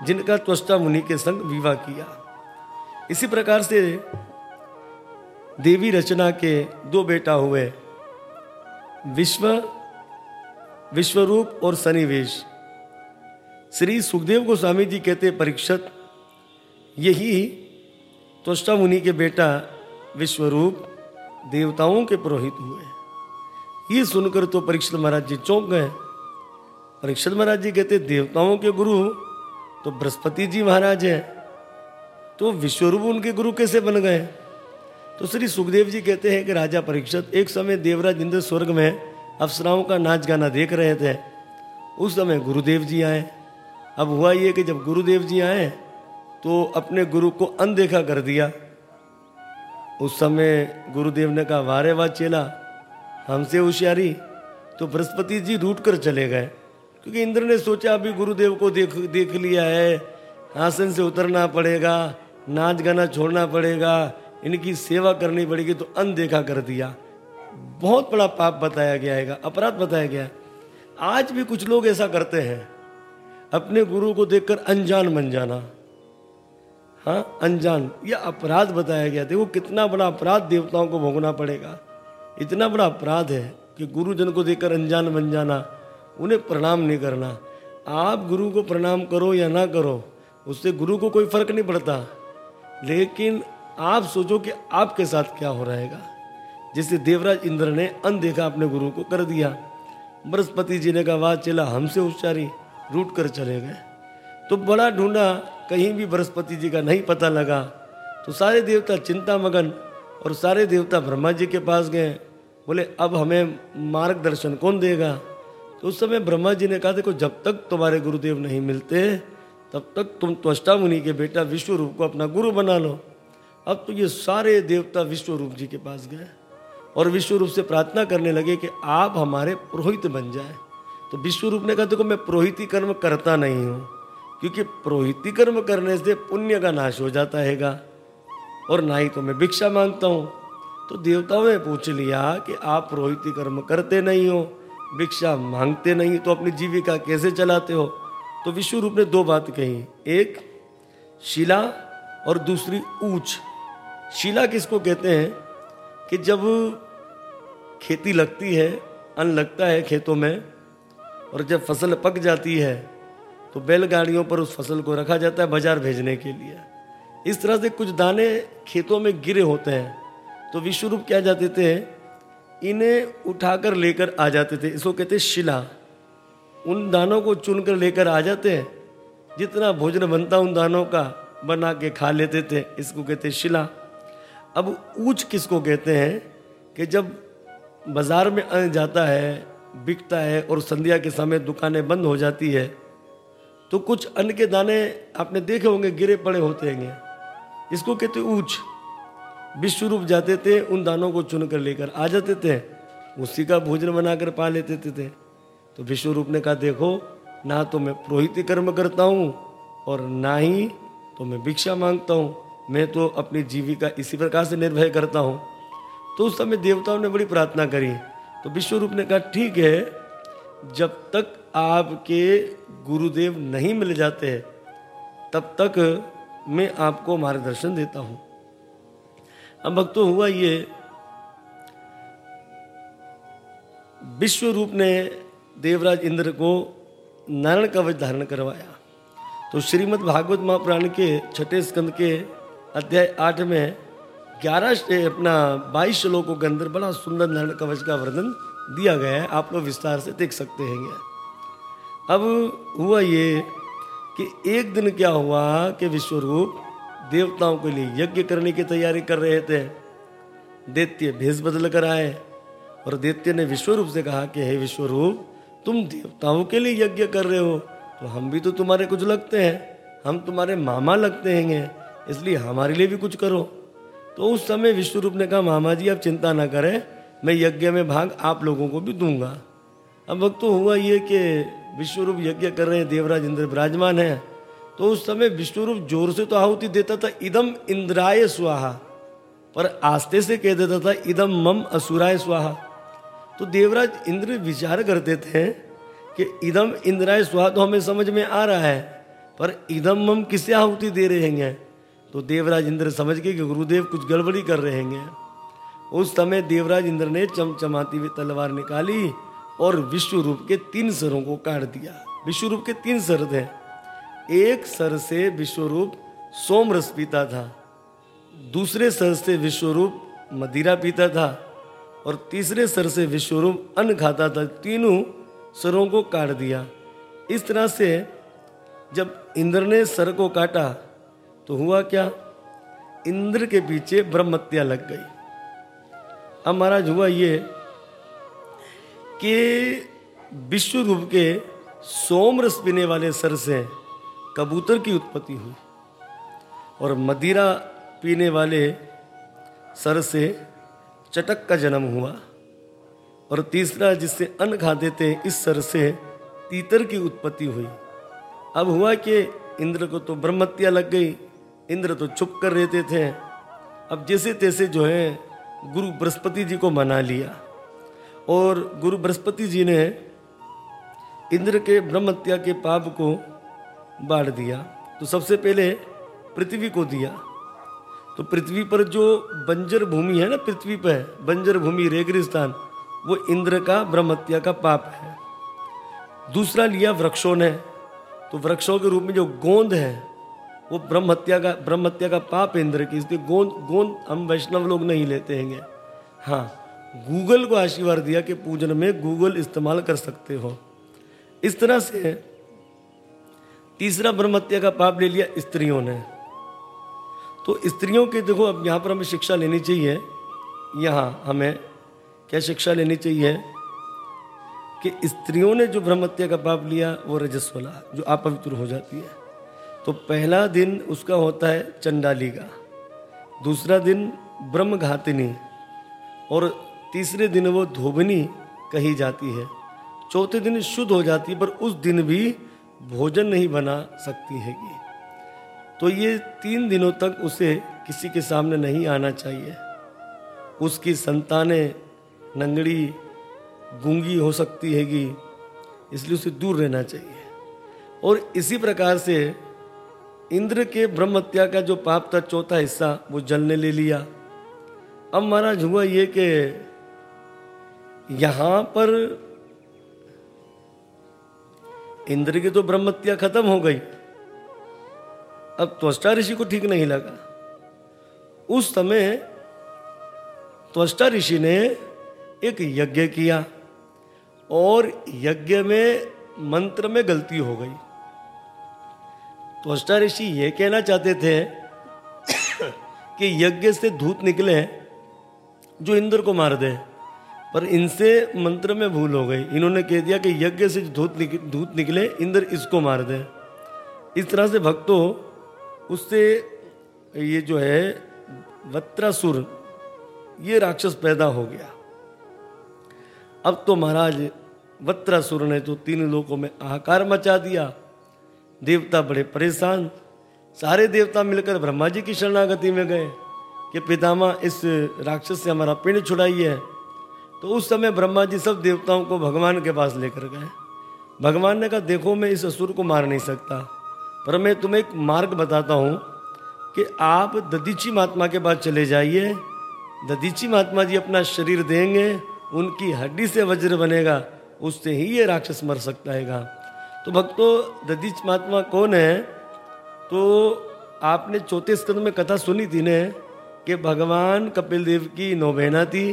जिनका त्वष्टा मुनि के संग विवाह किया। इसी प्रकार से देवी रचना के दो बेटा हुए, विश्व, विश्वरूप और सनिवेश श्री सुखदेव गोस्वामी जी कहते, परीक्षत, यही त्वष्टा मुनि के बेटा विश्वरूप देवताओं के पुरोहित हुए। ये सुनकर तो परीक्षित महाराज जी चौंक गए। परीक्षित महाराज जी कहते, देवताओं के गुरु तो बृहस्पति जी महाराज है तो विश्वरूप उनके गुरु कैसे बन गए? तो श्री सुखदेव जी कहते हैं कि राजा परीक्षित, एक समय देवराज इंद्र स्वर्ग में अप्सराओं का नाच गाना देख रहे थे। उस समय गुरुदेव जी आए। अब हुआ ये कि जब गुरुदेव जी आए तो अपने गुरु को अनदेखा कर दिया। उस समय गुरुदेव ने कहा, वारे वाह चेला, हमसे होशियारी तो बृहस्पति जी रूट कर चले गए। क्योंकि इंद्र ने सोचा, अभी गुरुदेव को देख देख लिया है। आसन से उतरना पड़ेगा, नाच गाना छोड़ना पड़ेगा, इनकी सेवा करनी पड़ेगी तो अनदेखा कर दिया। बहुत बड़ा पाप बताया गया है, अपराध बताया गया है। आज भी कुछ लोग ऐसा करते हैं, अपने गुरु को देखकर अनजान बन जाना। हाँ अनजान, यह अपराध बताया गया। देखो, कितना बड़ा अपराध देवताओं को भोगना पड़ेगा। इतना बड़ा अपराध है कि गुरुजन को देखकर अनजान बन जाना। उन्हें प्रणाम नहीं करना। आप गुरु को प्रणाम करो या ना करो, उससे गुरु को कोई फ़र्क नहीं पड़ता। लेकिन आप सोचो कि आपके साथ क्या हो रहेगा। जिससे देवराज इंद्र ने अनदेखा अपने गुरु को कर दिया। बृहस्पति जी ने कहा, वाह चला, हमसे उच्चारी रूट कर चले गए। तो बड़ा ढूंढा, कहीं भी बृहस्पति जी का नहीं पता लगा। तो सारे देवता चिंता मगन और सारे देवता ब्रह्मा जी के पास गए। बोले, अब हमें मार्गदर्शन कौन देगा? तो उस समय ब्रह्मा जी ने कहा, देखो, जब तक तुम्हारे गुरुदेव नहीं मिलते, तब तक तुम त्वष्टा मुनि के बेटा विश्व रूप को अपना गुरु बना लो। अब तो ये सारे देवता विश्व रूप जी के पास गए और विश्व रूप से प्रार्थना करने लगे कि आप हमारे पुरोहित बन जाए। तो विश्व रूप ने कहा, देखो, मैं पुरोहिती कर्म करता नहीं हूँ, क्योंकि पुरोहिती कर्म करने से पुण्य का नाश हो जाता हैगा और ना ही तो मैं भिक्षा माँगता हूँ। तो देवताओं ने पूछ लिया कि आप पुरोहिती कर्म करते नहीं हो भिक्षा मांगते नहीं तो अपनी जीविका कैसे चलाते हो? तो विश्व रूप ने दो बात कही। एक, शिला और दूसरी ऊंच। शिला किसको कहते हैं? कि जब खेती लगती है, अन्न लगता है खेतों में, और जब फ़सल पक जाती है तो बैलगाड़ियों पर उस फ़सल को रखा जाता है बाज़ार भेजने के लिए। इस तरह से कुछ दाने खेतों में गिरे होते हैं तो विश्वरूप क्या जाते थे इन्हें उठाकर लेकर आ जाते थे। इसको कहते शिला। उन दानों को चुनकर लेकर आ जाते हैं। जितना भोजन बनता उन दानों का, बना के खा लेते थे। इसको कहते शिला। अब ऊंच किसको कहते हैं कि जब बाज़ार में अन्न जाता है, बिकता है और संध्या के समय दुकानें बंद हो जाती है तो कुछ अन्न के दाने आपने देखे होंगे, गिरे पड़े होते हैं इसको कहते ऊंच। विश्व रूप जाते थे, उन दानों को चुनकर लेकर आ जाते थे। उसी का भोजन बनाकर पा लेते थे तो विश्व रूप ने कहा, देखो, ना तो मैं पुरोहित कर्म करता हूँ और ना ही तो मैं भिक्षा माँगता हूँ। मैं तो अपनी जीविका इसी प्रकार से निर्भय करता हूँ। तो उस समय देवताओं ने बड़ी प्रार्थना करी। तो विश्व रूप ने कहा, ठीक है, जब तक आपके गुरुदेव नहीं मिल जाते, तब तक मैं आपको मार्गदर्शन देता हूँ। अब भक्तों, हुआ ये, विश्व रूप ने देवराज इंद्र को नारायण कवच धारण करवाया। तो श्रीमद् भागवत महापुराण के छठे स्कंद के अध्याय आठ में ग्यारह अपना बाईस श्लोकों के अंदर बड़ा सुंदर नारायण कवच का वर्णन दिया गया है। आप लोग विस्तार से देख सकते हैं अब हुआ ये कि एक दिन क्या हुआ कि विश्वरूप देवताओं के लिए यज्ञ करने की तैयारी कर रहे थे। दैत्य भेष बदल कर आए और दैत्य ने विश्वरूप से कहा कि, हे विश्वरूप, तुम देवताओं के लिए यज्ञ कर रहे हो तो हम भी तो तुम्हारे कुछ लगते हैं। हम तुम्हारे मामा लगते हैं इसलिए हमारे लिए भी कुछ करो। तो उस समय विश्वरूप ने कहा, मामा जी, आप चिंता ना करें, मैं यज्ञ में भाग आप लोगों को भी दूँगा। अब वक्त तो हुआ ये कि विश्वरूप यज्ञ कर रहे हैं, देवराज इंद्र विराजमान है। तो उस समय विश्वरूप ज़ोर से तो आहुति देता था, इदम इंद्राय स्वाहा। पर आस्ते से कह देता था, इदम मम असुराय स्वाहा। तो देवराज इंद्र विचार करते थे कि इदम इंद्राय स्वाहा तो हमें समझ में आ रहा है, पर इदम मम किसे आहुति दे रहे हैं? तो देवराज इंद्र समझ गए कि गुरुदेव कुछ गड़बड़ी कर रहे हैं। उस समय देवराज इंद्र ने चमचमाती हुई तलवार निकाली और विश्व रूप के तीन सरों को काट दिया। विश्व रूप के तीन सर थे। एक सर से विश्वरूप सोम रस पीता था। दूसरे सर से विश्वरूप मदिरा पीता था और तीसरे सर से विश्वरूप अन्न खाता था। तीनों सरों को काट दिया। इस तरह से जब इंद्र ने सर को काटा तो हुआ क्या? इंद्र के पीछे ब्रह्मत्या लग गई। अब महाराज, हुआ ये कि विश्व रूप के सोम रस पीने वाले सर से कबूतर की उत्पत्ति हुई और मदिरा पीने वाले सर से चटक का जन्म हुआ और तीसरा जिससे अन्न खाते थे, इस सर से तीतर की उत्पत्ति हुई। अब हुआ कि इंद्र को तो ब्रह्मत्या लग गई, इंद्र तो चुप कर रहते थे। अब जैसे तैसे जो है, गुरु बृहस्पति जी को मना लिया और गुरु बृहस्पति जी ने इंद्र के ब्रह्मत्या के पाप को बांट दिया तो सबसे पहले पृथ्वी को दिया। तो पृथ्वी पर जो बंजर भूमि है ना, पृथ्वी पर बंजर भूमि, रेगिस्तान, वो इंद्र का, ब्रह्मत्या का पाप है। दूसरा लिया वृक्षों ने तो वृक्षों के रूप में जो गोंद है, वो ब्रह्मत्या का ब्रह्मत्या का पाप है इंद्र की, इसलिए गोंद गोंद हम वैष्णव लोग नहीं लेते हैं हाँ गूगल को आशीर्वाद दिया कि पूजन में गूगल इस्तेमाल कर सकते हो। इस तरह से तीसरा ब्रह्मत्या का पाप ले लिया स्त्रियों ने। तो स्त्रियों के देखो, अब यहाँ पर हमें शिक्षा लेनी चाहिए। यहाँ हमें क्या शिक्षा लेनी चाहिए? कि स्त्रियों ने जो ब्रह्मत्या का पाप लिया, वो रजस्वला, जो अपवित्र हो जाती है। तो पहला दिन उसका होता है चंडाली का दूसरा दिन ब्रह्म घातिनी और तीसरे दिन वो धोबनी कही जाती है। चौथे दिन शुद्ध हो जाती है, पर उस दिन भी भोजन नहीं बना सकती हैगी। तो ये तीन दिनों तक उसे किसी के सामने नहीं आना चाहिए। उसकी संतानें नंगड़ी गूँगी हो सकती हैगी, इसलिए उसे दूर रहना चाहिए। और इसी प्रकार से इंद्र के ब्रह्मत्या का जो पाप था चौथा हिस्सा, वो जलने ले लिया। अब महाराज, हुआ ये कि यहाँ पर इंद्र की तो ब्रह्मत्या खत्म हो गई। अब त्वष्टा ऋषि को ठीक नहीं लगा। उस समय त्वष्टा ऋषि ने एक यज्ञ किया और यज्ञ में मंत्र में गलती हो गई। त्वष्टा ऋषि ये कहना चाहते थे कि यज्ञ से धूत निकले जो इंद्र को मार दे। पर इनसे मंत्र में भूल हो गई। इन्होंने कह दिया कि यज्ञ से धूत निक, धूत निकले इंद्र इसको मार दे। इस तरह से भक्तों उससे ये जो है वत्रासुर ये राक्षस पैदा हो गया। अब तो महाराज वत्रासुर ने तो तीन लोगों में आकार मचा दिया। देवता बड़े परेशान। सारे देवता मिलकर ब्रह्मा जी की शरणागति में गए कि पितामा इस राक्षस से हमारा पिंड छुड़ाइए। तो उस समय ब्रह्मा जी सब देवताओं को भगवान के पास लेकर गए। भगवान ने कहा, देखो, मैं इस असुर को मार नहीं सकता, पर मैं तुम्हें एक मार्ग बताता हूँ कि आप ददीची महात्मा के पास चले जाइए। ददीची महात्मा जी अपना शरीर देंगे, उनकी हड्डी से वज्र बनेगा, उससे ही ये राक्षस मर सकता है तो भक्तों ददीच महात्मा कौन है? तो आपने चौथे स्कंद में कथा सुनी थी ने, कि भगवान कपिल देव की नौ बहना थी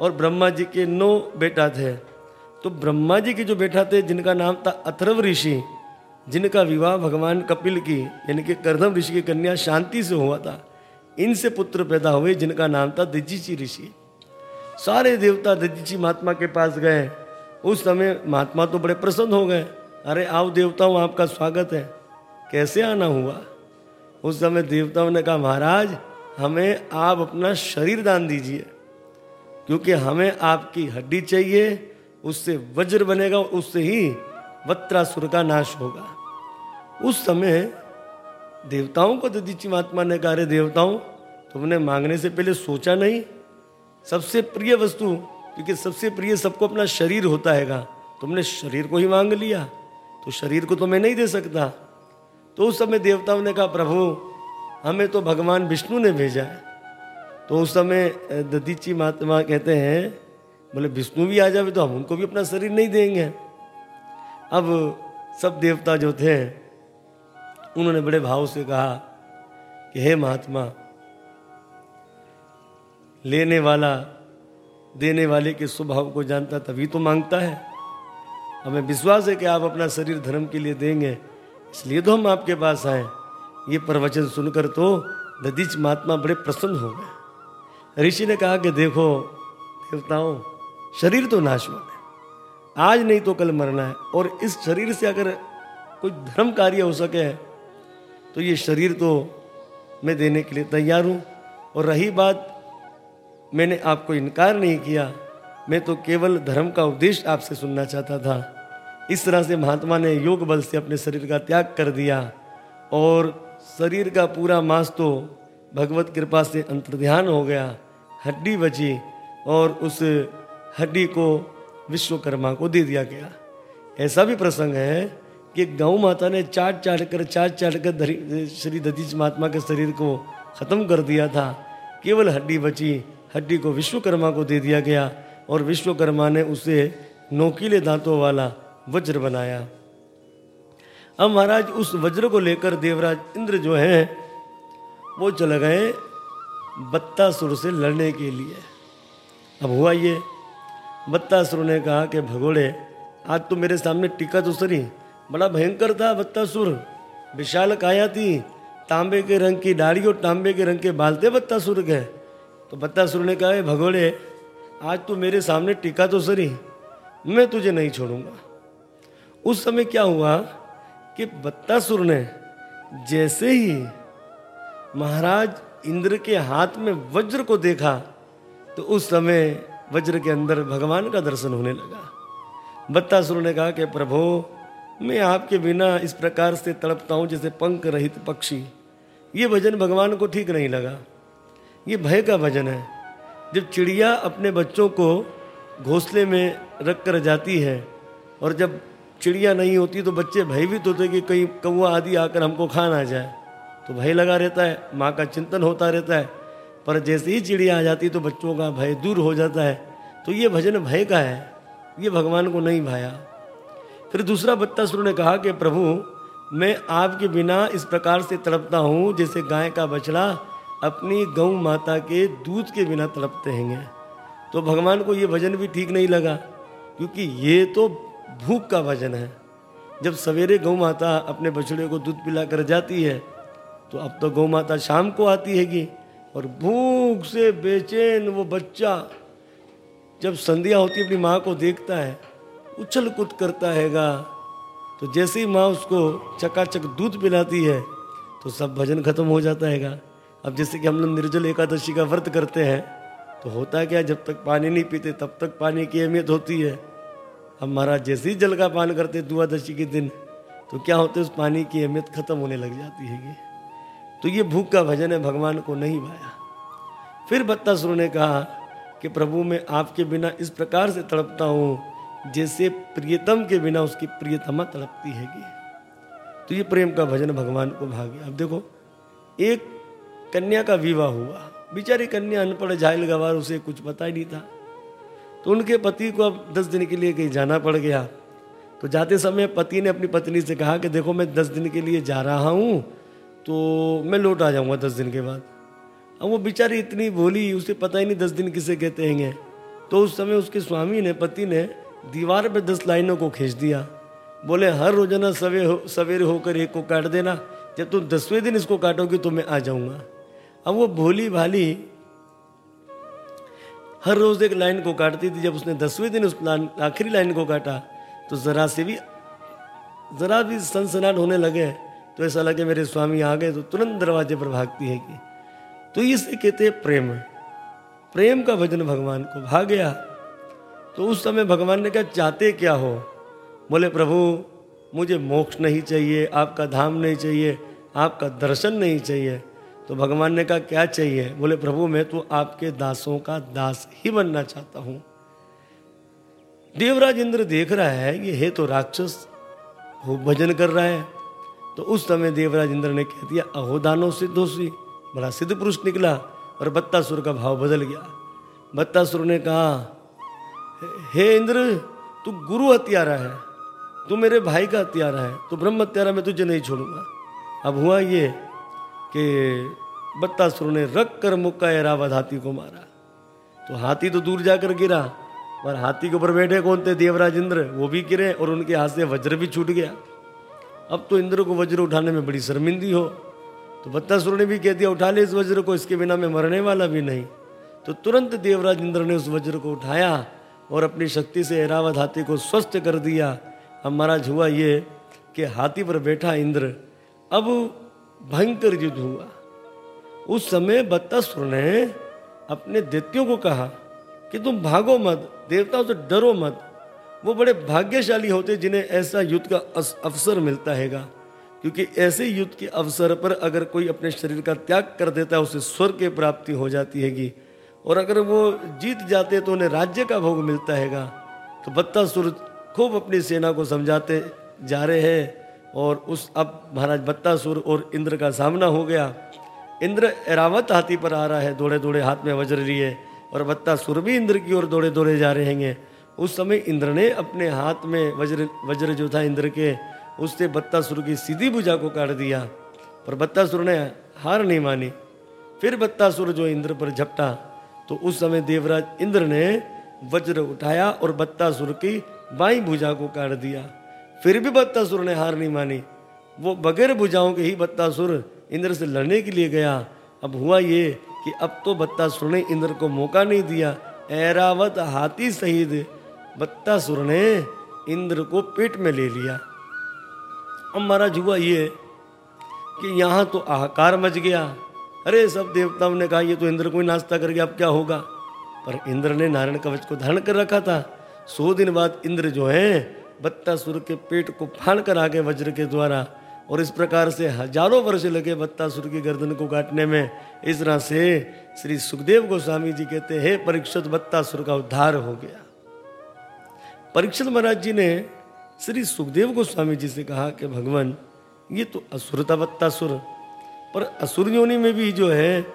और ब्रह्मा जी के नौ बेटा थे। तो ब्रह्मा जी के जो बेटा थे, जिनका नाम था अथर्व ऋषि, जिनका विवाह भगवान कपिल की, यानी कि करदम ऋषि की कन्या शांति से हुआ था, इनसे पुत्र पैदा हुए, जिनका नाम था दिजीची ऋषि। सारे देवता दिजीची महात्मा के पास गए। उस समय महात्मा तो बड़े प्रसन्न हो गए। अरे, आओ देवताओं, आपका स्वागत है। कैसे आना हुआ? उस समय देवताओं ने कहा, महाराज, हमें आप अपना शरीर दान दीजिए। क्योंकि हमें आपकी हड्डी चाहिए, उससे वज्र बनेगा, उससे ही वत्रासुर का नाश होगा। उस समय देवताओं को ददीची महात्मा ने कहा देवताओं, तुमने मांगने से पहले सोचा नहीं? सबसे प्रिय वस्तु, क्योंकि सबसे प्रिय सबको अपना शरीर होता हैगा। तुमने शरीर को ही मांग लिया तो शरीर को तो मैं नहीं दे सकता। तो उस समय देवताओं ने कहा, प्रभु, हमें तो भगवान विष्णु ने भेजा है। तो उस समय ददीची महात्मा कहते हैं, बोले, विष्णु भी आ जाए तो हम उनको भी अपना शरीर नहीं देंगे। अब सब देवता जो थे, उन्होंने बड़े भाव से कहा कि, हे महात्मा, लेने वाला, देने वाले के स्वभाव को जानता तभी तो माँगता है। हमें विश्वास है कि आप अपना शरीर धर्म के लिए देंगे, इसलिए तो हम आपके पास आए। ये प्रवचन सुनकर तो ददीच महात्मा बड़े प्रसन्न हो गए। ऋषि ने कहा कि देखो, देवताओं, शरीर तो नाशवान है। आज नहीं तो कल मरना है। और इस शरीर से अगर कोई धर्म कार्य हो सके तो ये शरीर तो मैं देने के लिए तैयार हूँ। और रही बात, मैंने आपको इनकार नहीं किया। मैं तो केवल धर्म का उपदेश आपसे सुनना चाहता था। इस तरह से महात्मा ने योग बल से अपने शरीर का त्याग कर दिया। और शरीर का पूरा मांस तो भगवत कृपा से अंतर्ध्यान हो गया। हड्डी बची और उस हड्डी को विश्वकर्मा को दे दिया गया। ऐसा भी प्रसंग है कि गौ माता ने चाट चाट कर, चाट चाट कर श्री दधीच महात्मा के शरीर को खत्म कर दिया था। केवल हड्डी बची, हड्डी को विश्वकर्मा को दे दिया गया और विश्वकर्मा ने उसे नोकीले दांतों वाला वज्र बनाया। अब महाराज, उस वज्र को लेकर देवराज इंद्र जो हैं, वो चले गए बत्तासुर से लड़ने के लिए। अब हुआ ये, बत्तासुर ने कहा कि, भगोड़े, आज तो मेरे सामने टीका तो सरी बड़ा भयंकर था बत्तासुर। विशाल काया थी। तांबे के रंग की दाढ़ी और तांबे के रंग के बाल थे बत्तासुर के। तो बत्तासुर ने कहा भगोड़े, आज तू मेरे सामने टीका तो सरी मैं तुझे नहीं छोड़ूँगा। उस समय क्या हुआ कि बत्तासुर ने जैसे ही महाराज इंद्र के हाथ में वज्र को देखा तो उस समय वज्र के अंदर भगवान का दर्शन होने लगा। बत्तासुर ने कहा कि, प्रभो, मैं आपके बिना इस प्रकार से तड़पता हूँ जैसे पंख रहित पक्षी। ये भजन भगवान को ठीक नहीं लगा। ये भय का भजन है। जब चिड़िया अपने बच्चों को घोंसले में रख कर जाती है और जब चिड़िया नहीं होती तो बच्चे भयभीत होते कि कहीं कौआ आदि आकर हमको खा ना जाए। तो भय लगा रहता है, माँ का चिंतन होता रहता है। पर जैसे ही चिड़िया आ जाती तो बच्चों का भय दूर हो जाता है। तो ये भजन भय का है, ये भगवान को नहीं भाया। फिर दूसरा बत्तासुर ने कहा कि, प्रभु, मैं आपके बिना इस प्रकार से तड़पता हूँ जैसे गाय का बछड़ा अपनी गौ माता के दूध के बिना तड़पते हैं। तो भगवान को ये भजन भी ठीक नहीं लगा, क्योंकि ये तो भूख का भजन है। जब सवेरे गौ माता अपने बछड़े को दूध पिला कर जाती है तो अब तो गौ माता शाम को आती हैगी। और भूख से बेचैन वो बच्चा जब संध्या होती अपनी माँ को देखता है, उछल कूद करता हैगा। तो जैसे ही माँ उसको चकाचक दूध पिलाती है तो सब भजन खत्म हो जाता हैगा। अब जैसे कि हम लोग निर्जल एकादशी का व्रत करते हैं तो होता क्या जब तक पानी नहीं पीते, तब तक पानी की अहमियत होती है। अब महाराज जैसे ही जल का पान करते द्वादशी के दिन तो क्या होते उस पानी की अहमियत खत्म होने लग जाती है तो ये भूख का भजन है, भगवान को नहीं भाया फिर बत्तासुर ने कहा कि प्रभु, मैं आपके बिना इस प्रकार से तड़पता हूँ जैसे प्रियतम के बिना उसकी प्रियतमा तड़पती हैगी। तो ये प्रेम का भजन भगवान को भाग गया। अब देखो, एक कन्या का विवाह हुआ। बेचारी कन्या अनपढ़ झाइल गवार उसे कुछ पता ही नहीं था। तो उनके पति को अब दस दिन के लिए कहीं जाना पड़ गया। तो जाते समय पति ने अपनी पत्नी से कहा कि देखो, मैं दस दिन के लिए जा रहा हूँ। तो मैं लौट आ जाऊँगा दस दिन के बाद। अब वो बेचारी इतनी भोली, उसे पता ही नहीं दस दिन किसे कहते हैं तो उस समय उसके स्वामी ने, पति ने दीवार पे दस लाइनों को खींच दिया। बोले, हर रोज़ाना सवे हो, सवेरे होकर एक को काट देना। जब तुम दसवें दिन इसको काटोगी तो मैं आ जाऊँगा। अब वो भोली भाली हर रोज एक लाइन को काटती थी। जब उसने दसवें दिन उस आखिरी लाइन को काटा तो जरा से भी, जरा भी सनसनाट होने लगे। तो ऐसा लगे मेरे स्वामी आ गए तो तुरंत दरवाजे पर भागती है कि तो इसे कहते हैं प्रेम प्रेम का भजन भगवान को भाग गया तो उस समय भगवान ने कहा, चाहते क्या हो? बोले, प्रभु, मुझे मोक्ष नहीं चाहिए, आपका धाम नहीं चाहिए, आपका दर्शन नहीं चाहिए। तो भगवान ने कहा, क्या चाहिए? बोले, प्रभु, मैं तो आपके दासों का दास ही बनना चाहता हूँ। देवराज इंद्र देख रहा है, ये है तो राक्षस वो भजन कर रहा है। तो उस समय देवराज इंद्र ने कह दिया अहोदानो सिद्धोसी बड़ा सिद्ध पुरुष निकला और बत्तासुर का भाव बदल गया। बत्तासुर ने कहा, हे इंद्र, तू गुरु हत्यारा है, तू मेरे भाई का हत्यारा है तो ब्रह्म हत्यारा मैं तुझे नहीं छोड़ूँगा। अब हुआ ये कि बत्तासुर ने रख कर मुक्का एरावत हाथी को मारा। तो हाथी तो दूर जाकर गिरा, पर हाथी के ऊपर बैठे कौन थे? देवराज इंद्र। वो भी गिरे और उनके हाथ से वज्र भी छूट गया। अब तो इंद्र को वज्र उठाने में बड़ी शर्मिंदी हो। तो बत्तासुर ने भी कह दिया, उठा ले इस वज्र को, इसके बिना मैं मरने वाला भी नहीं। तो तुरंत देवराज इंद्र ने उस वज्र को उठाया और अपनी शक्ति से एरावत हाथी को स्वस्थ कर दिया। अब महाराज, हुआ ये कि हाथी पर बैठा इंद्र अब भयंकर युद्ध हुआ। उस समय बत्तासुर ने अपने दैत्यों को कहा कि तुम भागो मत, देवताओं से डरो मत। वो बड़े भाग्यशाली होते जिन्हें ऐसा युद्ध का अवसर मिलता हैगा। क्योंकि ऐसे युद्ध के अवसर पर अगर कोई अपने शरीर का त्याग कर देता है, उसे स्वर्ग की प्राप्ति हो जाती हैगी। और अगर वो जीत जाते तो उन्हें राज्य का भोग मिलता हैगा। तो बत्तासुर खूब अपनी सेना को समझाते जा रहे हैं और उस अब महाराज बत्तासुर और इंद्र का सामना हो गया। इंद्र एरावत हाथी पर आ रहा है दौड़े दौड़े हाथ में वज्र लिए और बत्तासुर भी इंद्र की ओर दौड़े दौड़े जा रहे हैं उस समय इंद्र ने अपने हाथ में वज्र वज्र जो था इंद्र के उससे बत्तासुर की सीधी भुजा को काट दिया, पर बत्तासुर ने हार नहीं मानी। फिर बत्तासुर जो इंद्र पर झपटा तो उस समय देवराज इंद्र ने वज्र उठाया और बत्तासुर की बाई भुजा को काट दिया। फिर भी बत्तासुर ने हार नहीं मानी। वो बगैर भुजाओं के ही बत्तासुर इंद्र से लड़ने के लिए गया। अब हुआ ये कि अब तो बत्तासुर ने इंद्र को मौका नहीं दिया। ऐरावत हाथी सहित बत्तासुर ने इंद्र को पेट में ले लिया। अब महाराज हुआ ये कि यहाँ तो आहाकार मच गया। अरे सब देवताओं ने कहा, ये तो इंद्र को ही नाश्ता कर गया अब क्या होगा? पर इंद्र ने नारायण कवच को धारण कर रखा था। सौ दिन बाद इंद्र जो है बत्तासुर के पेट को फाड़ कर आगे वज्र के द्वारा। और इस प्रकार से हज़ारों वर्ष लगे बत्तासुर की गर्दन को काटने में। इस तरह से श्री सुखदेव गोस्वामी जी कहते हैं परीक्षित बत्तासुर का उद्धार हो गया। परीक्षित महाराज जी ने श्री सुखदेव गोस्वामी जी से कहा कि भगवान, ये तो असुर था बत्तासुर पर असुर योनि में भी जो है,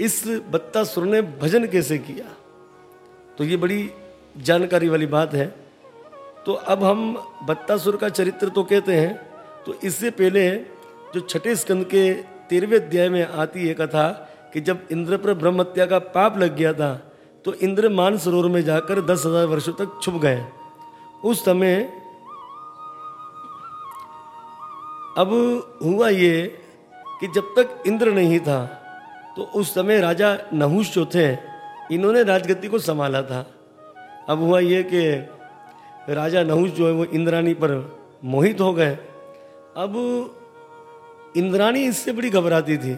इस बत्तासुर ने भजन कैसे किया? तो ये बड़ी जानकारी वाली बात है। तो अब हम बत्तासुर का चरित्र तो कहते हैं तो इससे पहले जो छठे स्कंद के तेरहवें अध्याय में आती है कथा कि जब इंद्र पर ब्रह्म हत्या का पाप लग गया था तो इंद्र मान सरोवर में जाकर दस हज़ार वर्षों तक छुप गए। उस समय अब हुआ ये कि जब तक इंद्र नहीं था तो उस समय राजा नहुष जो थे, इन्होंने राजगति को संभाला था। अब हुआ ये कि राजा नहुष जो है, वो इंद्राणी पर मोहित हो गए। अब इंद्राणी इससे बड़ी घबराती थी।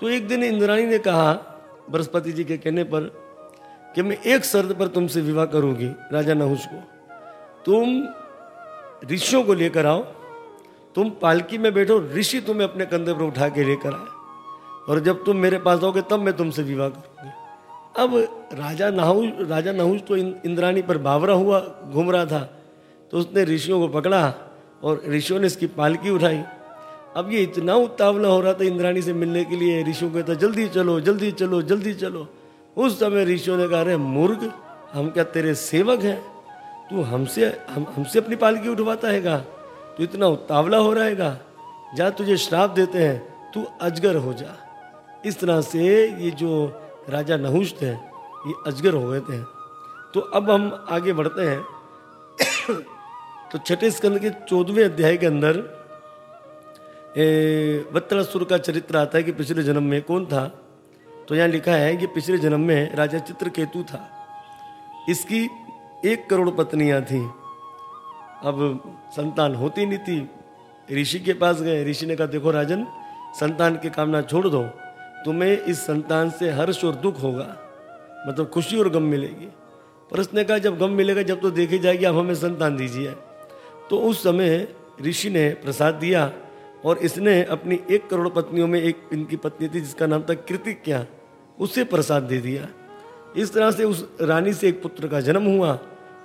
तो एक दिन इंद्राणी ने कहा, बृहस्पति जी के कहने पर कि मैं एक शर्त पर तुमसे विवाह करूँगी, राजा नहुष को। तुम ऋषियों को लेकर आओ, तुम पालकी में बैठो, ऋषि तुम्हें अपने कंधे पर उठा के लेकर आए। और जब तुम मेरे पास आओगे, तब मैं तुमसे विवाह करूँगी। अब राजा नहुष राजा नहुष तो इंद्राणी पर बावरा हुआ, घूम रहा था। तो उसने ऋषियों को पकड़ा और ऋषियों ने इसकी पालकी उठाई। अब ये इतना उतावला हो रहा था इंद्राणी से मिलने के लिए, ऋषियों को कहता, जल्दी चलो जल्दी चलो जल्दी चलो। उस समय ऋषियों ने कहा, अरे मूर्ख हम क्या तेरे सेवक हैं? तू हमसे, हम, हमसे अपनी पालकी उठवाता हैगा तू इतना उतावला हो रहेगा जा तुझे श्राप देते हैं, तू अजगर हो जा। इस तरह से ये जो राजा नहुष थे ये अजगर हो गए थे। तो अब हम आगे बढ़ते हैं। तो छठे स्कंद के चौदहवें अध्याय के अंदर वत्तलासुर का चरित्र आता है कि पिछले जन्म में कौन था? तो यहाँ लिखा है कि पिछले जन्म में राजा चित्रकेतु था। इसकी एक करोड़ पत्नियाँ थी। अब संतान होती नहीं थी। ऋषि के पास गए। ऋषि ने कहा, देखो राजन, संतान की कामना छोड़ दो। तुम्हें इस संतान से हर्ष और दुख होगा। मतलब खुशी और गम मिलेगी। पर उसने कहा, जब गम मिलेगा, जब तो देखी जाएगी, आप हमें संतान दीजिए। तो उस समय ऋषि ने प्रसाद दिया। और इसने अपनी एक करोड़ पत्नियों में एक इनकी पत्नी थी, जिसका नाम था कृतिक्या उसे प्रसाद दे दिया। इस तरह से उस रानी से एक पुत्र का जन्म हुआ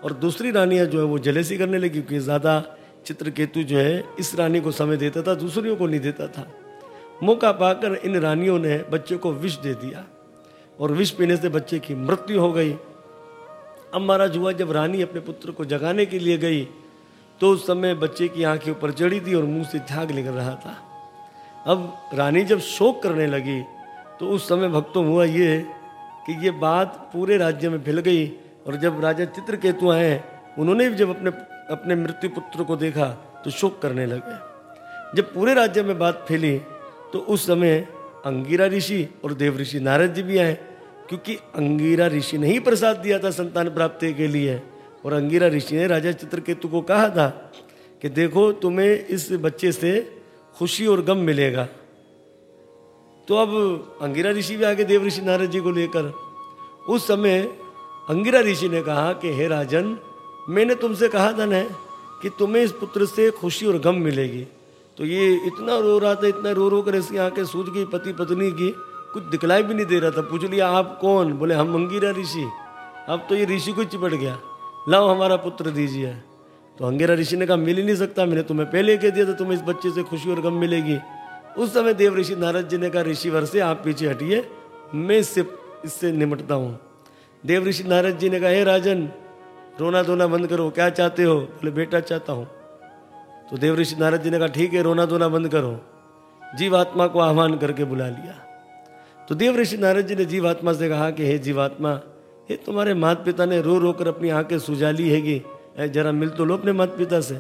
और दूसरी रानियाँ जो है वो जलेसी करने लगी, क्योंकि ज़्यादा चित्रकेतु जो है इस रानी को समय देता था, दूसरियों को नहीं देता था। मौका पाकर इन रानियों ने बच्चे को विष दे दिया और विष पीने से बच्चे की मृत्यु हो गई। अब महाराज हुआ जब रानी अपने पुत्र को जगाने के लिए गई तो उस समय बच्चे की आँखें ऊपर चढ़ी थी और मुँह से झाग निकल रहा था। अब रानी जब शोक करने लगी तो उस समय भक्तों हुआ ये कि ये बात पूरे राज्य में फैल गई और जब राजा चित्रकेतु आए, उन्होंने भी जब अपने अपने मृत्यु पुत्र को देखा तो शोक करने लगे। जब पूरे राज्य में बात फैली तो उस समय अंगीरा ऋषि और देव ऋषि नारद जी भी आए, क्योंकि अंगीरा ऋषि ने ही प्रसाद दिया था संतान प्राप्ति के लिए। और अंगिरा ऋषि ने राजा चित्रकेतु को कहा था कि देखो तुम्हें इस बच्चे से खुशी और गम मिलेगा। तो अब अंगिरा ऋषि भी आगे देव ऋषि नारद जी को लेकर, उस समय अंगिरा ऋषि ने कहा कि, हे राजन, मैंने तुमसे कहा था न कि तुम्हें इस पुत्र से खुशी और गम मिलेगी। तो ये इतना रो रहा था, इतना रो रो कर इसकी आँखें सूझ गई, पति पत्नी की, कुछ दिखलाई भी नहीं दे रहा था। पूछ लिया, आप कौन? बोले, हम अंगिरा ऋषि। अब तो ये ऋषि को चिपट गया। लाओ हमारा पुत्र दीजिए। तो अंगेरा ऋषि ने कहा, मिल ही नहीं सकता, मैंने तुम्हें पहले कह दिया था, तुम्हें इस बच्चे से खुशी और गम मिलेगी। उस समय देव ऋषि नारद जी ने कहा ऋषि वर से आप पीछे हटिए, मैं इससे इससे निमटता हूँ। देव ऋषि नारद जी ने कहा, हे राजन, रोना धोना बंद करो, क्या चाहते हो? बोले, बेटा, चाहता हूँ। तो देव ऋषि नारद जी ने कहा, ठीक है, रोना धोना बंद करो। जीवात्मा को आह्वान करके बुला लिया। तो देव ऋषि नारद जी ने जीवात्मा से कहा कि, हे जीवात्मा ये तुम्हारे माता पिता ने रो रो कर अपनी आँखें सुझा ली हैगी। जरा मिल तो लो अपने माता पिता से।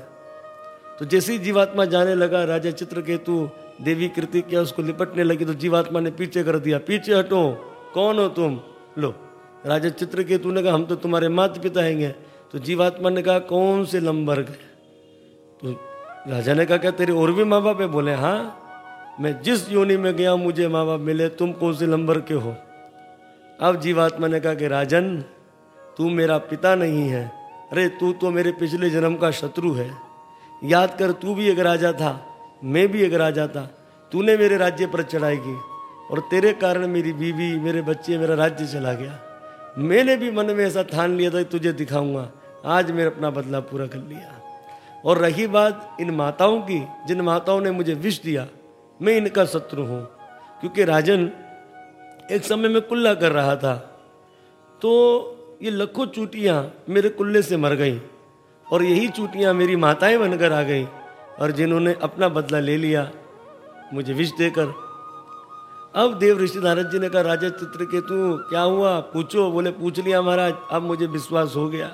तो जैसे ही जीवात्मा जाने लगा, राजा चित्रकेतु, देवी कृति क्या उसको लिपटने लगी तो जीवात्मा ने पीछे कर दिया, पीछे हटो, कौन हो तुम? लो, राजा चित्रकेतु ने कहा, हम तो तुम्हारे माता पिता हैंगे। तो जीवात्मा ने कहा, कौन से लंबर गए तो राजा ने कहा, क्या तेरे और भी माँ बाप है? बोले हाँ मैं जिस योनि में गया मुझे माँ बाप मिले, तुम कौन से लंबर के हो? अब जीवात्मा ने कहा कि, राजन, तू मेरा पिता नहीं है। अरे, तू तो मेरे पिछले जन्म का शत्रु है। याद कर, तू भी एक राजा था, मैं भी एक राजा था। तूने मेरे राज्य पर चढ़ाई की और तेरे कारण मेरी बीवी, मेरे बच्चे, मेरा राज्य चला गया। मैंने भी मन में ऐसा ठान लिया था कि तुझे दिखाऊँगा। आज मैंने अपना बदला पूरा कर लिया। और रही बात इन माताओं की, जिन माताओं ने मुझे विष दिया, मैं इनका शत्रु हूँ। क्योंकि राजन एक समय में कुल्ला कर रहा था। तो ये लखों चूटियाँ मेरे कुल्ले से मर गई और यही चूटियाँ मेरी माताएँ बनकर आ गई और जिन्होंने अपना बदला ले लिया मुझे विष देकर। अब देव ऋषि नारद जी ने कहा, राजा चित्र के तू क्या हुआ? पूछो। बोले, पूछ लिया महाराज, अब मुझे विश्वास हो गया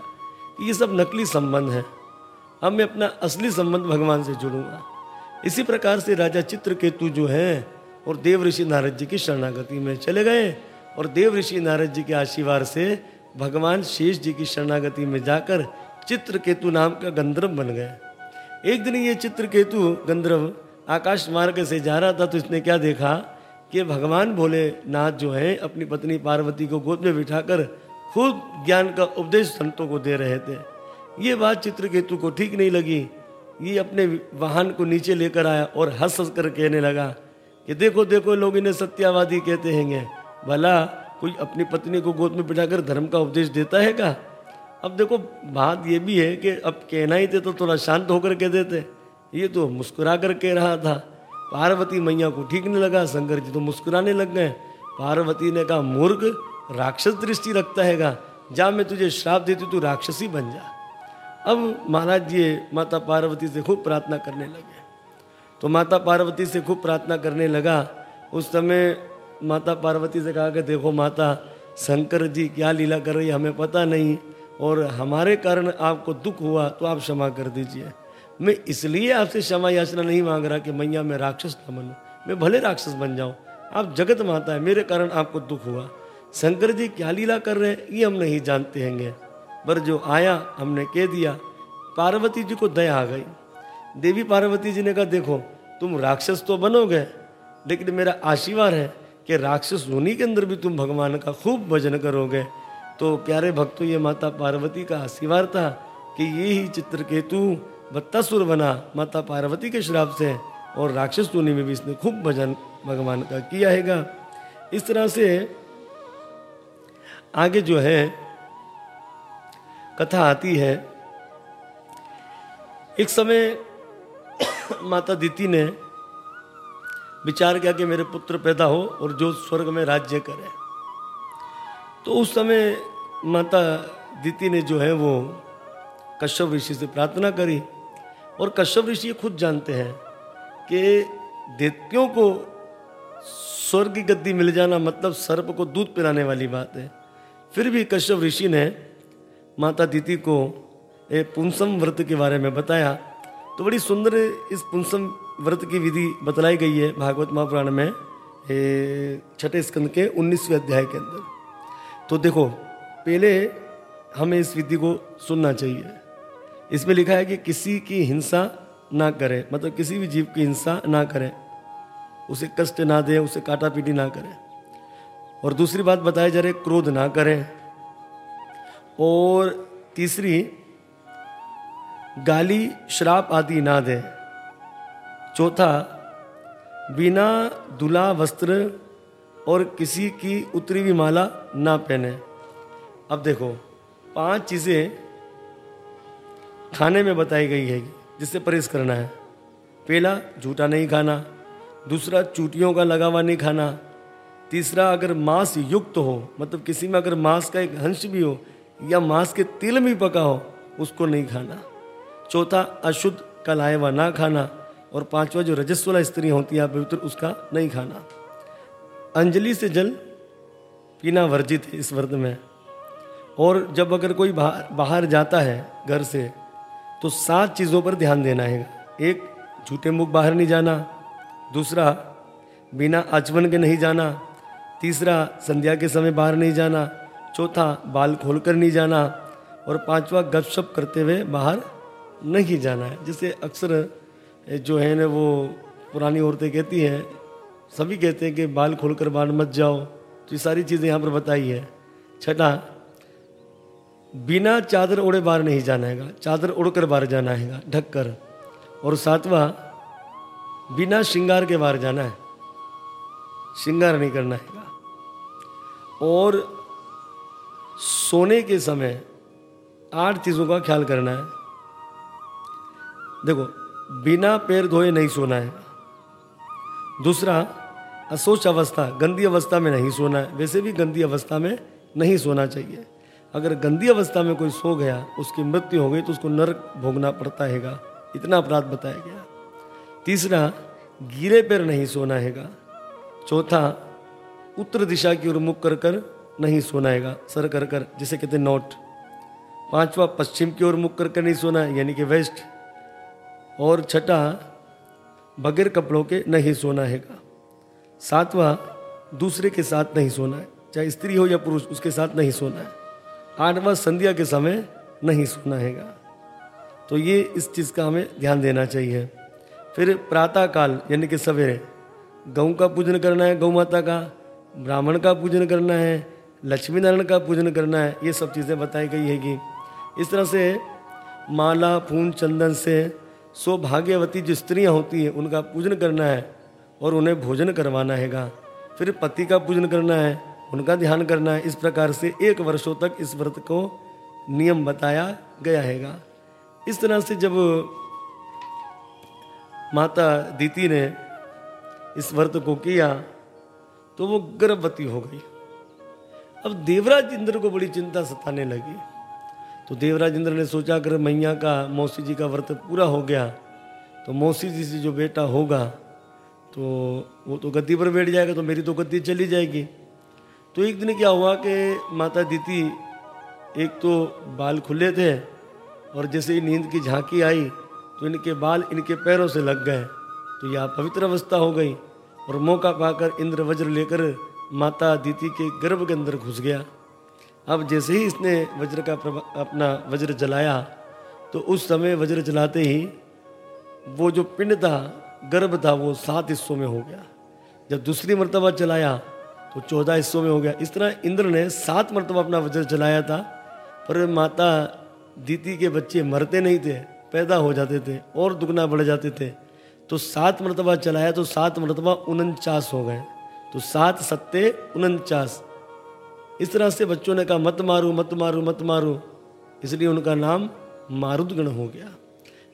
कि ये सब नकली संबंध है। अब मैं अपना असली संबंध भगवान से जुड़ूँगा। इसी प्रकार से राजा चित्रकेतु जो है और देव ऋषि नारद जी की शरणागति में चले गए और देव ऋषि नारद जी के आशीर्वाद से भगवान शेष जी की शरणागति में जाकर चित्रकेतु नाम का गंधर्व बन गए। एक दिन ये चित्रकेतु गंधर्व आकाश मार्ग से जा रहा था तो इसने क्या देखा कि भगवान भोलेनाथ जो हैं, अपनी पत्नी पार्वती को गोद में बिठाकर खुद ज्ञान का उपदेश संतों को दे रहे थे। ये बात चित्रकेतु को ठीक नहीं लगी। ये अपने वाहन को नीचे लेकर आया और हंस हंस कर कहने लगा कि देखो देखो, लोग इन्हें सत्यावादी कहते हैं भला, कोई अपनी पत्नी को गोद में बिठाकर धर्म का उपदेश देता है क्या? अब देखो, बात ये भी है कि अब कहना ही थे तो थोड़ा शांत होकर कह देते। ये तो मुस्कुरा कर कह रहा था। पार्वती मैया को ठीक नहीं लगा, शंकर जी तो मुस्कुराने लग गए। पार्वती ने कहा, मूर्ख, राक्षस दृष्टि रखता है जा, मैं तुझे श्राप देती तू राक्षसी बन जा। अब महाराज जी, माता पार्वती से खूब प्रार्थना करने लगे। तो माता पार्वती से खूब प्रार्थना करने लगा। उस समय माता पार्वती से कहा कि देखो माता, शंकर जी क्या लीला कर रही हमें पता नहीं, और हमारे कारण आपको दुख हुआ तो आप क्षमा कर दीजिए। मैं इसलिए आपसे क्षमा याचना नहीं मांग रहा कि मैया, मैं राक्षस न बनूँ, मैं भले राक्षस बन जाऊँ। आप जगत माता है, मेरे कारण आपको दुख हुआ। शंकर जी क्या लीला कर रहे हैं, ये हम नहीं जानते हैंगे। पर जो आया, हमने कह दिया, पार्वती जी को दया आ गई। देवी पार्वती जी ने कहा, देखो तुम राक्षस तो बनोगे, लेकिन मेरा आशीर्वाद है कि राक्षस होने के अंदर भी तुम भगवान का खूब भजन करोगे। तो प्यारे भक्तों, ये माता पार्वती का आशीर्वाद था कि ये ही चित्रकेतु बत्तासुर बना माता पार्वती के श्राप से, और राक्षस टूनी में भी इसने खूब भजन भगवान का किया हैगा। इस तरह से आगे जो है, कथा आती है। एक समय माता दीति ने विचार किया कि मेरे पुत्र पैदा हो और जो स्वर्ग में राज्य करे। तो उस समय माता दीति ने जो है वो कश्यप ऋषि से प्रार्थना करी और कश्यप ऋषि खुद जानते हैं कि दैत्यों को स्वर्ग की गद्दी मिल जाना मतलब सर्प को दूध पिलाने वाली बात है। फिर भी कश्यप ऋषि ने माता दीति को पुंसम व्रत के बारे में बताया तो बड़ी सुंदर इस पुंसम व्रत की विधि बतलाई गई है भागवत महापुराण में छठे स्कंद के उन्नीसवें अध्याय के अंदर। तो देखो, पहले हमें इस विधि को सुनना चाहिए। इसमें लिखा है कि किसी की हिंसा ना करें मतलब किसी भी जीव की हिंसा ना करें, उसे कष्ट ना दे, उसे काटा पीटी ना करें। और दूसरी बात बताया जा रही क्रोध ना करें। और तीसरी गाली श्राप आदि ना दें। चौथा, बिना दुला वस्त्र और किसी की उतरी हुई माला ना पहने। अब देखो, पाँच चीज़ें खाने में बताई गई है, जिससे परहेज करना है। पहला, झूठा नहीं खाना। दूसरा, चूटियों का लगा हुआ नहीं खाना। तीसरा, अगर मांस युक्त हो मतलब किसी में अगर मांस का एक अंश भी हो या मांस के तिल भी पका हो, उसको नहीं खाना। चौथा, अशुद्ध कलाएवा ना खाना, और पांचवा जो रजस्वला स्त्री होती है पवित्र, उसका नहीं खाना। अंजलि से जल पीना वर्जित है इस व्रत में। और जब अगर कोई बाहर बाहर जाता है घर से तो सात चीज़ों पर ध्यान देना है। एक, झूठे मुख बाहर नहीं जाना। दूसरा, बिना आचमन के नहीं जाना। तीसरा, संध्या के समय बाहर नहीं जाना। चौथा, बाल खोलकर नहीं जाना। और पांचवा, गपशप करते हुए बाहर नहीं जाना है। जिसे अक्सर जो है ना वो पुरानी औरतें कहती हैं, सभी कहते हैं कि बाल खोलकर बाहर मत जाओ। तो ये सारी चीज़ें यहाँ पर बताई है। छठा, बिना चादर ओढ़े बाहर नहीं जाना है चादर उड़कर बाहर जाना है ढक कर और सातवां, बिना श्रृंगार के बाहर जाना है। श्रृंगार नहीं करना है और सोने के समय आठ चीज़ों का ख्याल करना है। देखो, बिना पैर धोए नहीं सोना है। दूसरा, असोच अवस्था, गंदी अवस्था में नहीं सोना है। वैसे भी गंदी अवस्था में नहीं सोना चाहिए। अगर गंदी अवस्था में कोई सो गया, उसकी मृत्यु हो गई तो उसको नरक भोगना पड़ता हैगा। इतना अपराध बताया गया। तीसरा गिरे पैर नहीं सोना हैगा। चौथा, उत्तर दिशा की ओर मुख कर कर नहीं सोना हैगा। सर कर कर, जिसे कहते नोट। पांचवा, पश्चिम की ओर मुख कर कर नहीं सोना है यानी कि वेस्ट। और छठा, बगैर कपड़ों के नहीं सोना हैगा। सातवां, दूसरे के साथ नहीं सोना है। चाहे स्त्री हो या पुरुष, उसके साथ नहीं सोना है। आठवां, संध्या के समय नहीं सोना हैगा। तो ये इस चीज़ का हमें ध्यान देना चाहिए। फिर प्रातः काल यानी कि सवेरे गौ का पूजन करना है गौ माता का, ब्राह्मण का पूजन करना है लक्ष्मी नारायण का पूजन करना है, ये सब चीज़ें बताई गई है कि इस तरह से माला, फूल, चंदन से सौभाग्यवती जो स्त्रियाँ होती हैं, उनका पूजन करना है और उन्हें भोजन करवाना हैगा। फिर पति का पूजन करना है, उनका ध्यान करना है। इस प्रकार से एक वर्षों तक इस व्रत को नियम बताया गया हैगा। इस तरह से जब माता दीति ने इस व्रत को किया तो वो गर्भवती हो गई। अब देवराज इंद्र को बड़ी चिंता सताने लगी। तो देवराज इंद्र ने सोचा, अगर मैया का, मौसी जी का व्रत पूरा हो गया तो मौसी जी से जो बेटा होगा तो वो तो गद्दी पर बैठ जाएगा तो मेरी तो गद्दी चली जाएगी। तो एक दिन क्या हुआ कि माता दीती एक तो बाल खुले थे, और जैसे ही नींद की झांकी आई तो इनके बाल इनके पैरों से लग गए तो यह पवित्र अवस्था हो गई, और मौका पाकर इंद्र वज्र लेकर माता दीति के गर्भ के अंदर घुस गया। अब जैसे ही इसने वज्र का अपना वज्र जलाया तो उस समय वज्र जलाते ही वो जो पिंड था, गर्भ था, वो सात हिस्सों में हो गया। जब दूसरी मरतबा चलाया तो चौदह हिस्सों में हो गया। इस तरह इंद्र ने सात मरतबा अपना वज्र चलाया था, पर माता दीति के बच्चे मरते नहीं थे, पैदा हो जाते थे और दुगना बढ़ जाते थे। तो सात मरतबा चलाया तो सात मरतबा उनचास हो गए। तो सात सत्ते उनचास इस तरह से बच्चों ने कहा, मत मारू मत मारू मत मारू। इसलिए उनका नाम मारुदगण हो गया।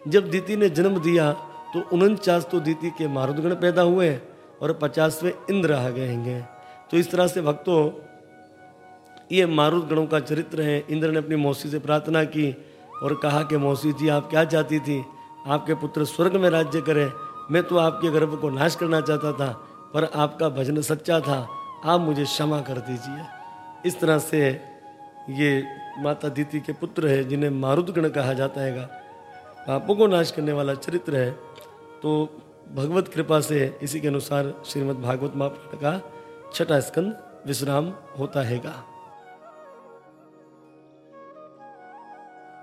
जब दीति ने जन्म दिया तो उनचास तो दीति के मारुदगण पैदा हुए और पचासवें इंद्र आ गए हैं। तो इस तरह से भक्तों, ये मारुद गणों का चरित्र है। इंद्र ने अपनी मौसी से प्रार्थना की और कहा कि, मौसी जी, आप क्या चाहती थी? आपके पुत्र स्वर्ग में राज्य करें। मैं तो आपके गर्भ को नाश करना चाहता था, पर आपका भजन सच्चा था। आप मुझे क्षमा कर दीजिए। इस तरह से ये माता दीति के पुत्र है, जिन्हें मारुदगण कहा जाता है पापों को नाश करने वाला चरित्र है। तो भगवत कृपा से इसी के अनुसार श्रीमद् भागवत महापुराण का छठा स्कंद विश्राम होता हैगा।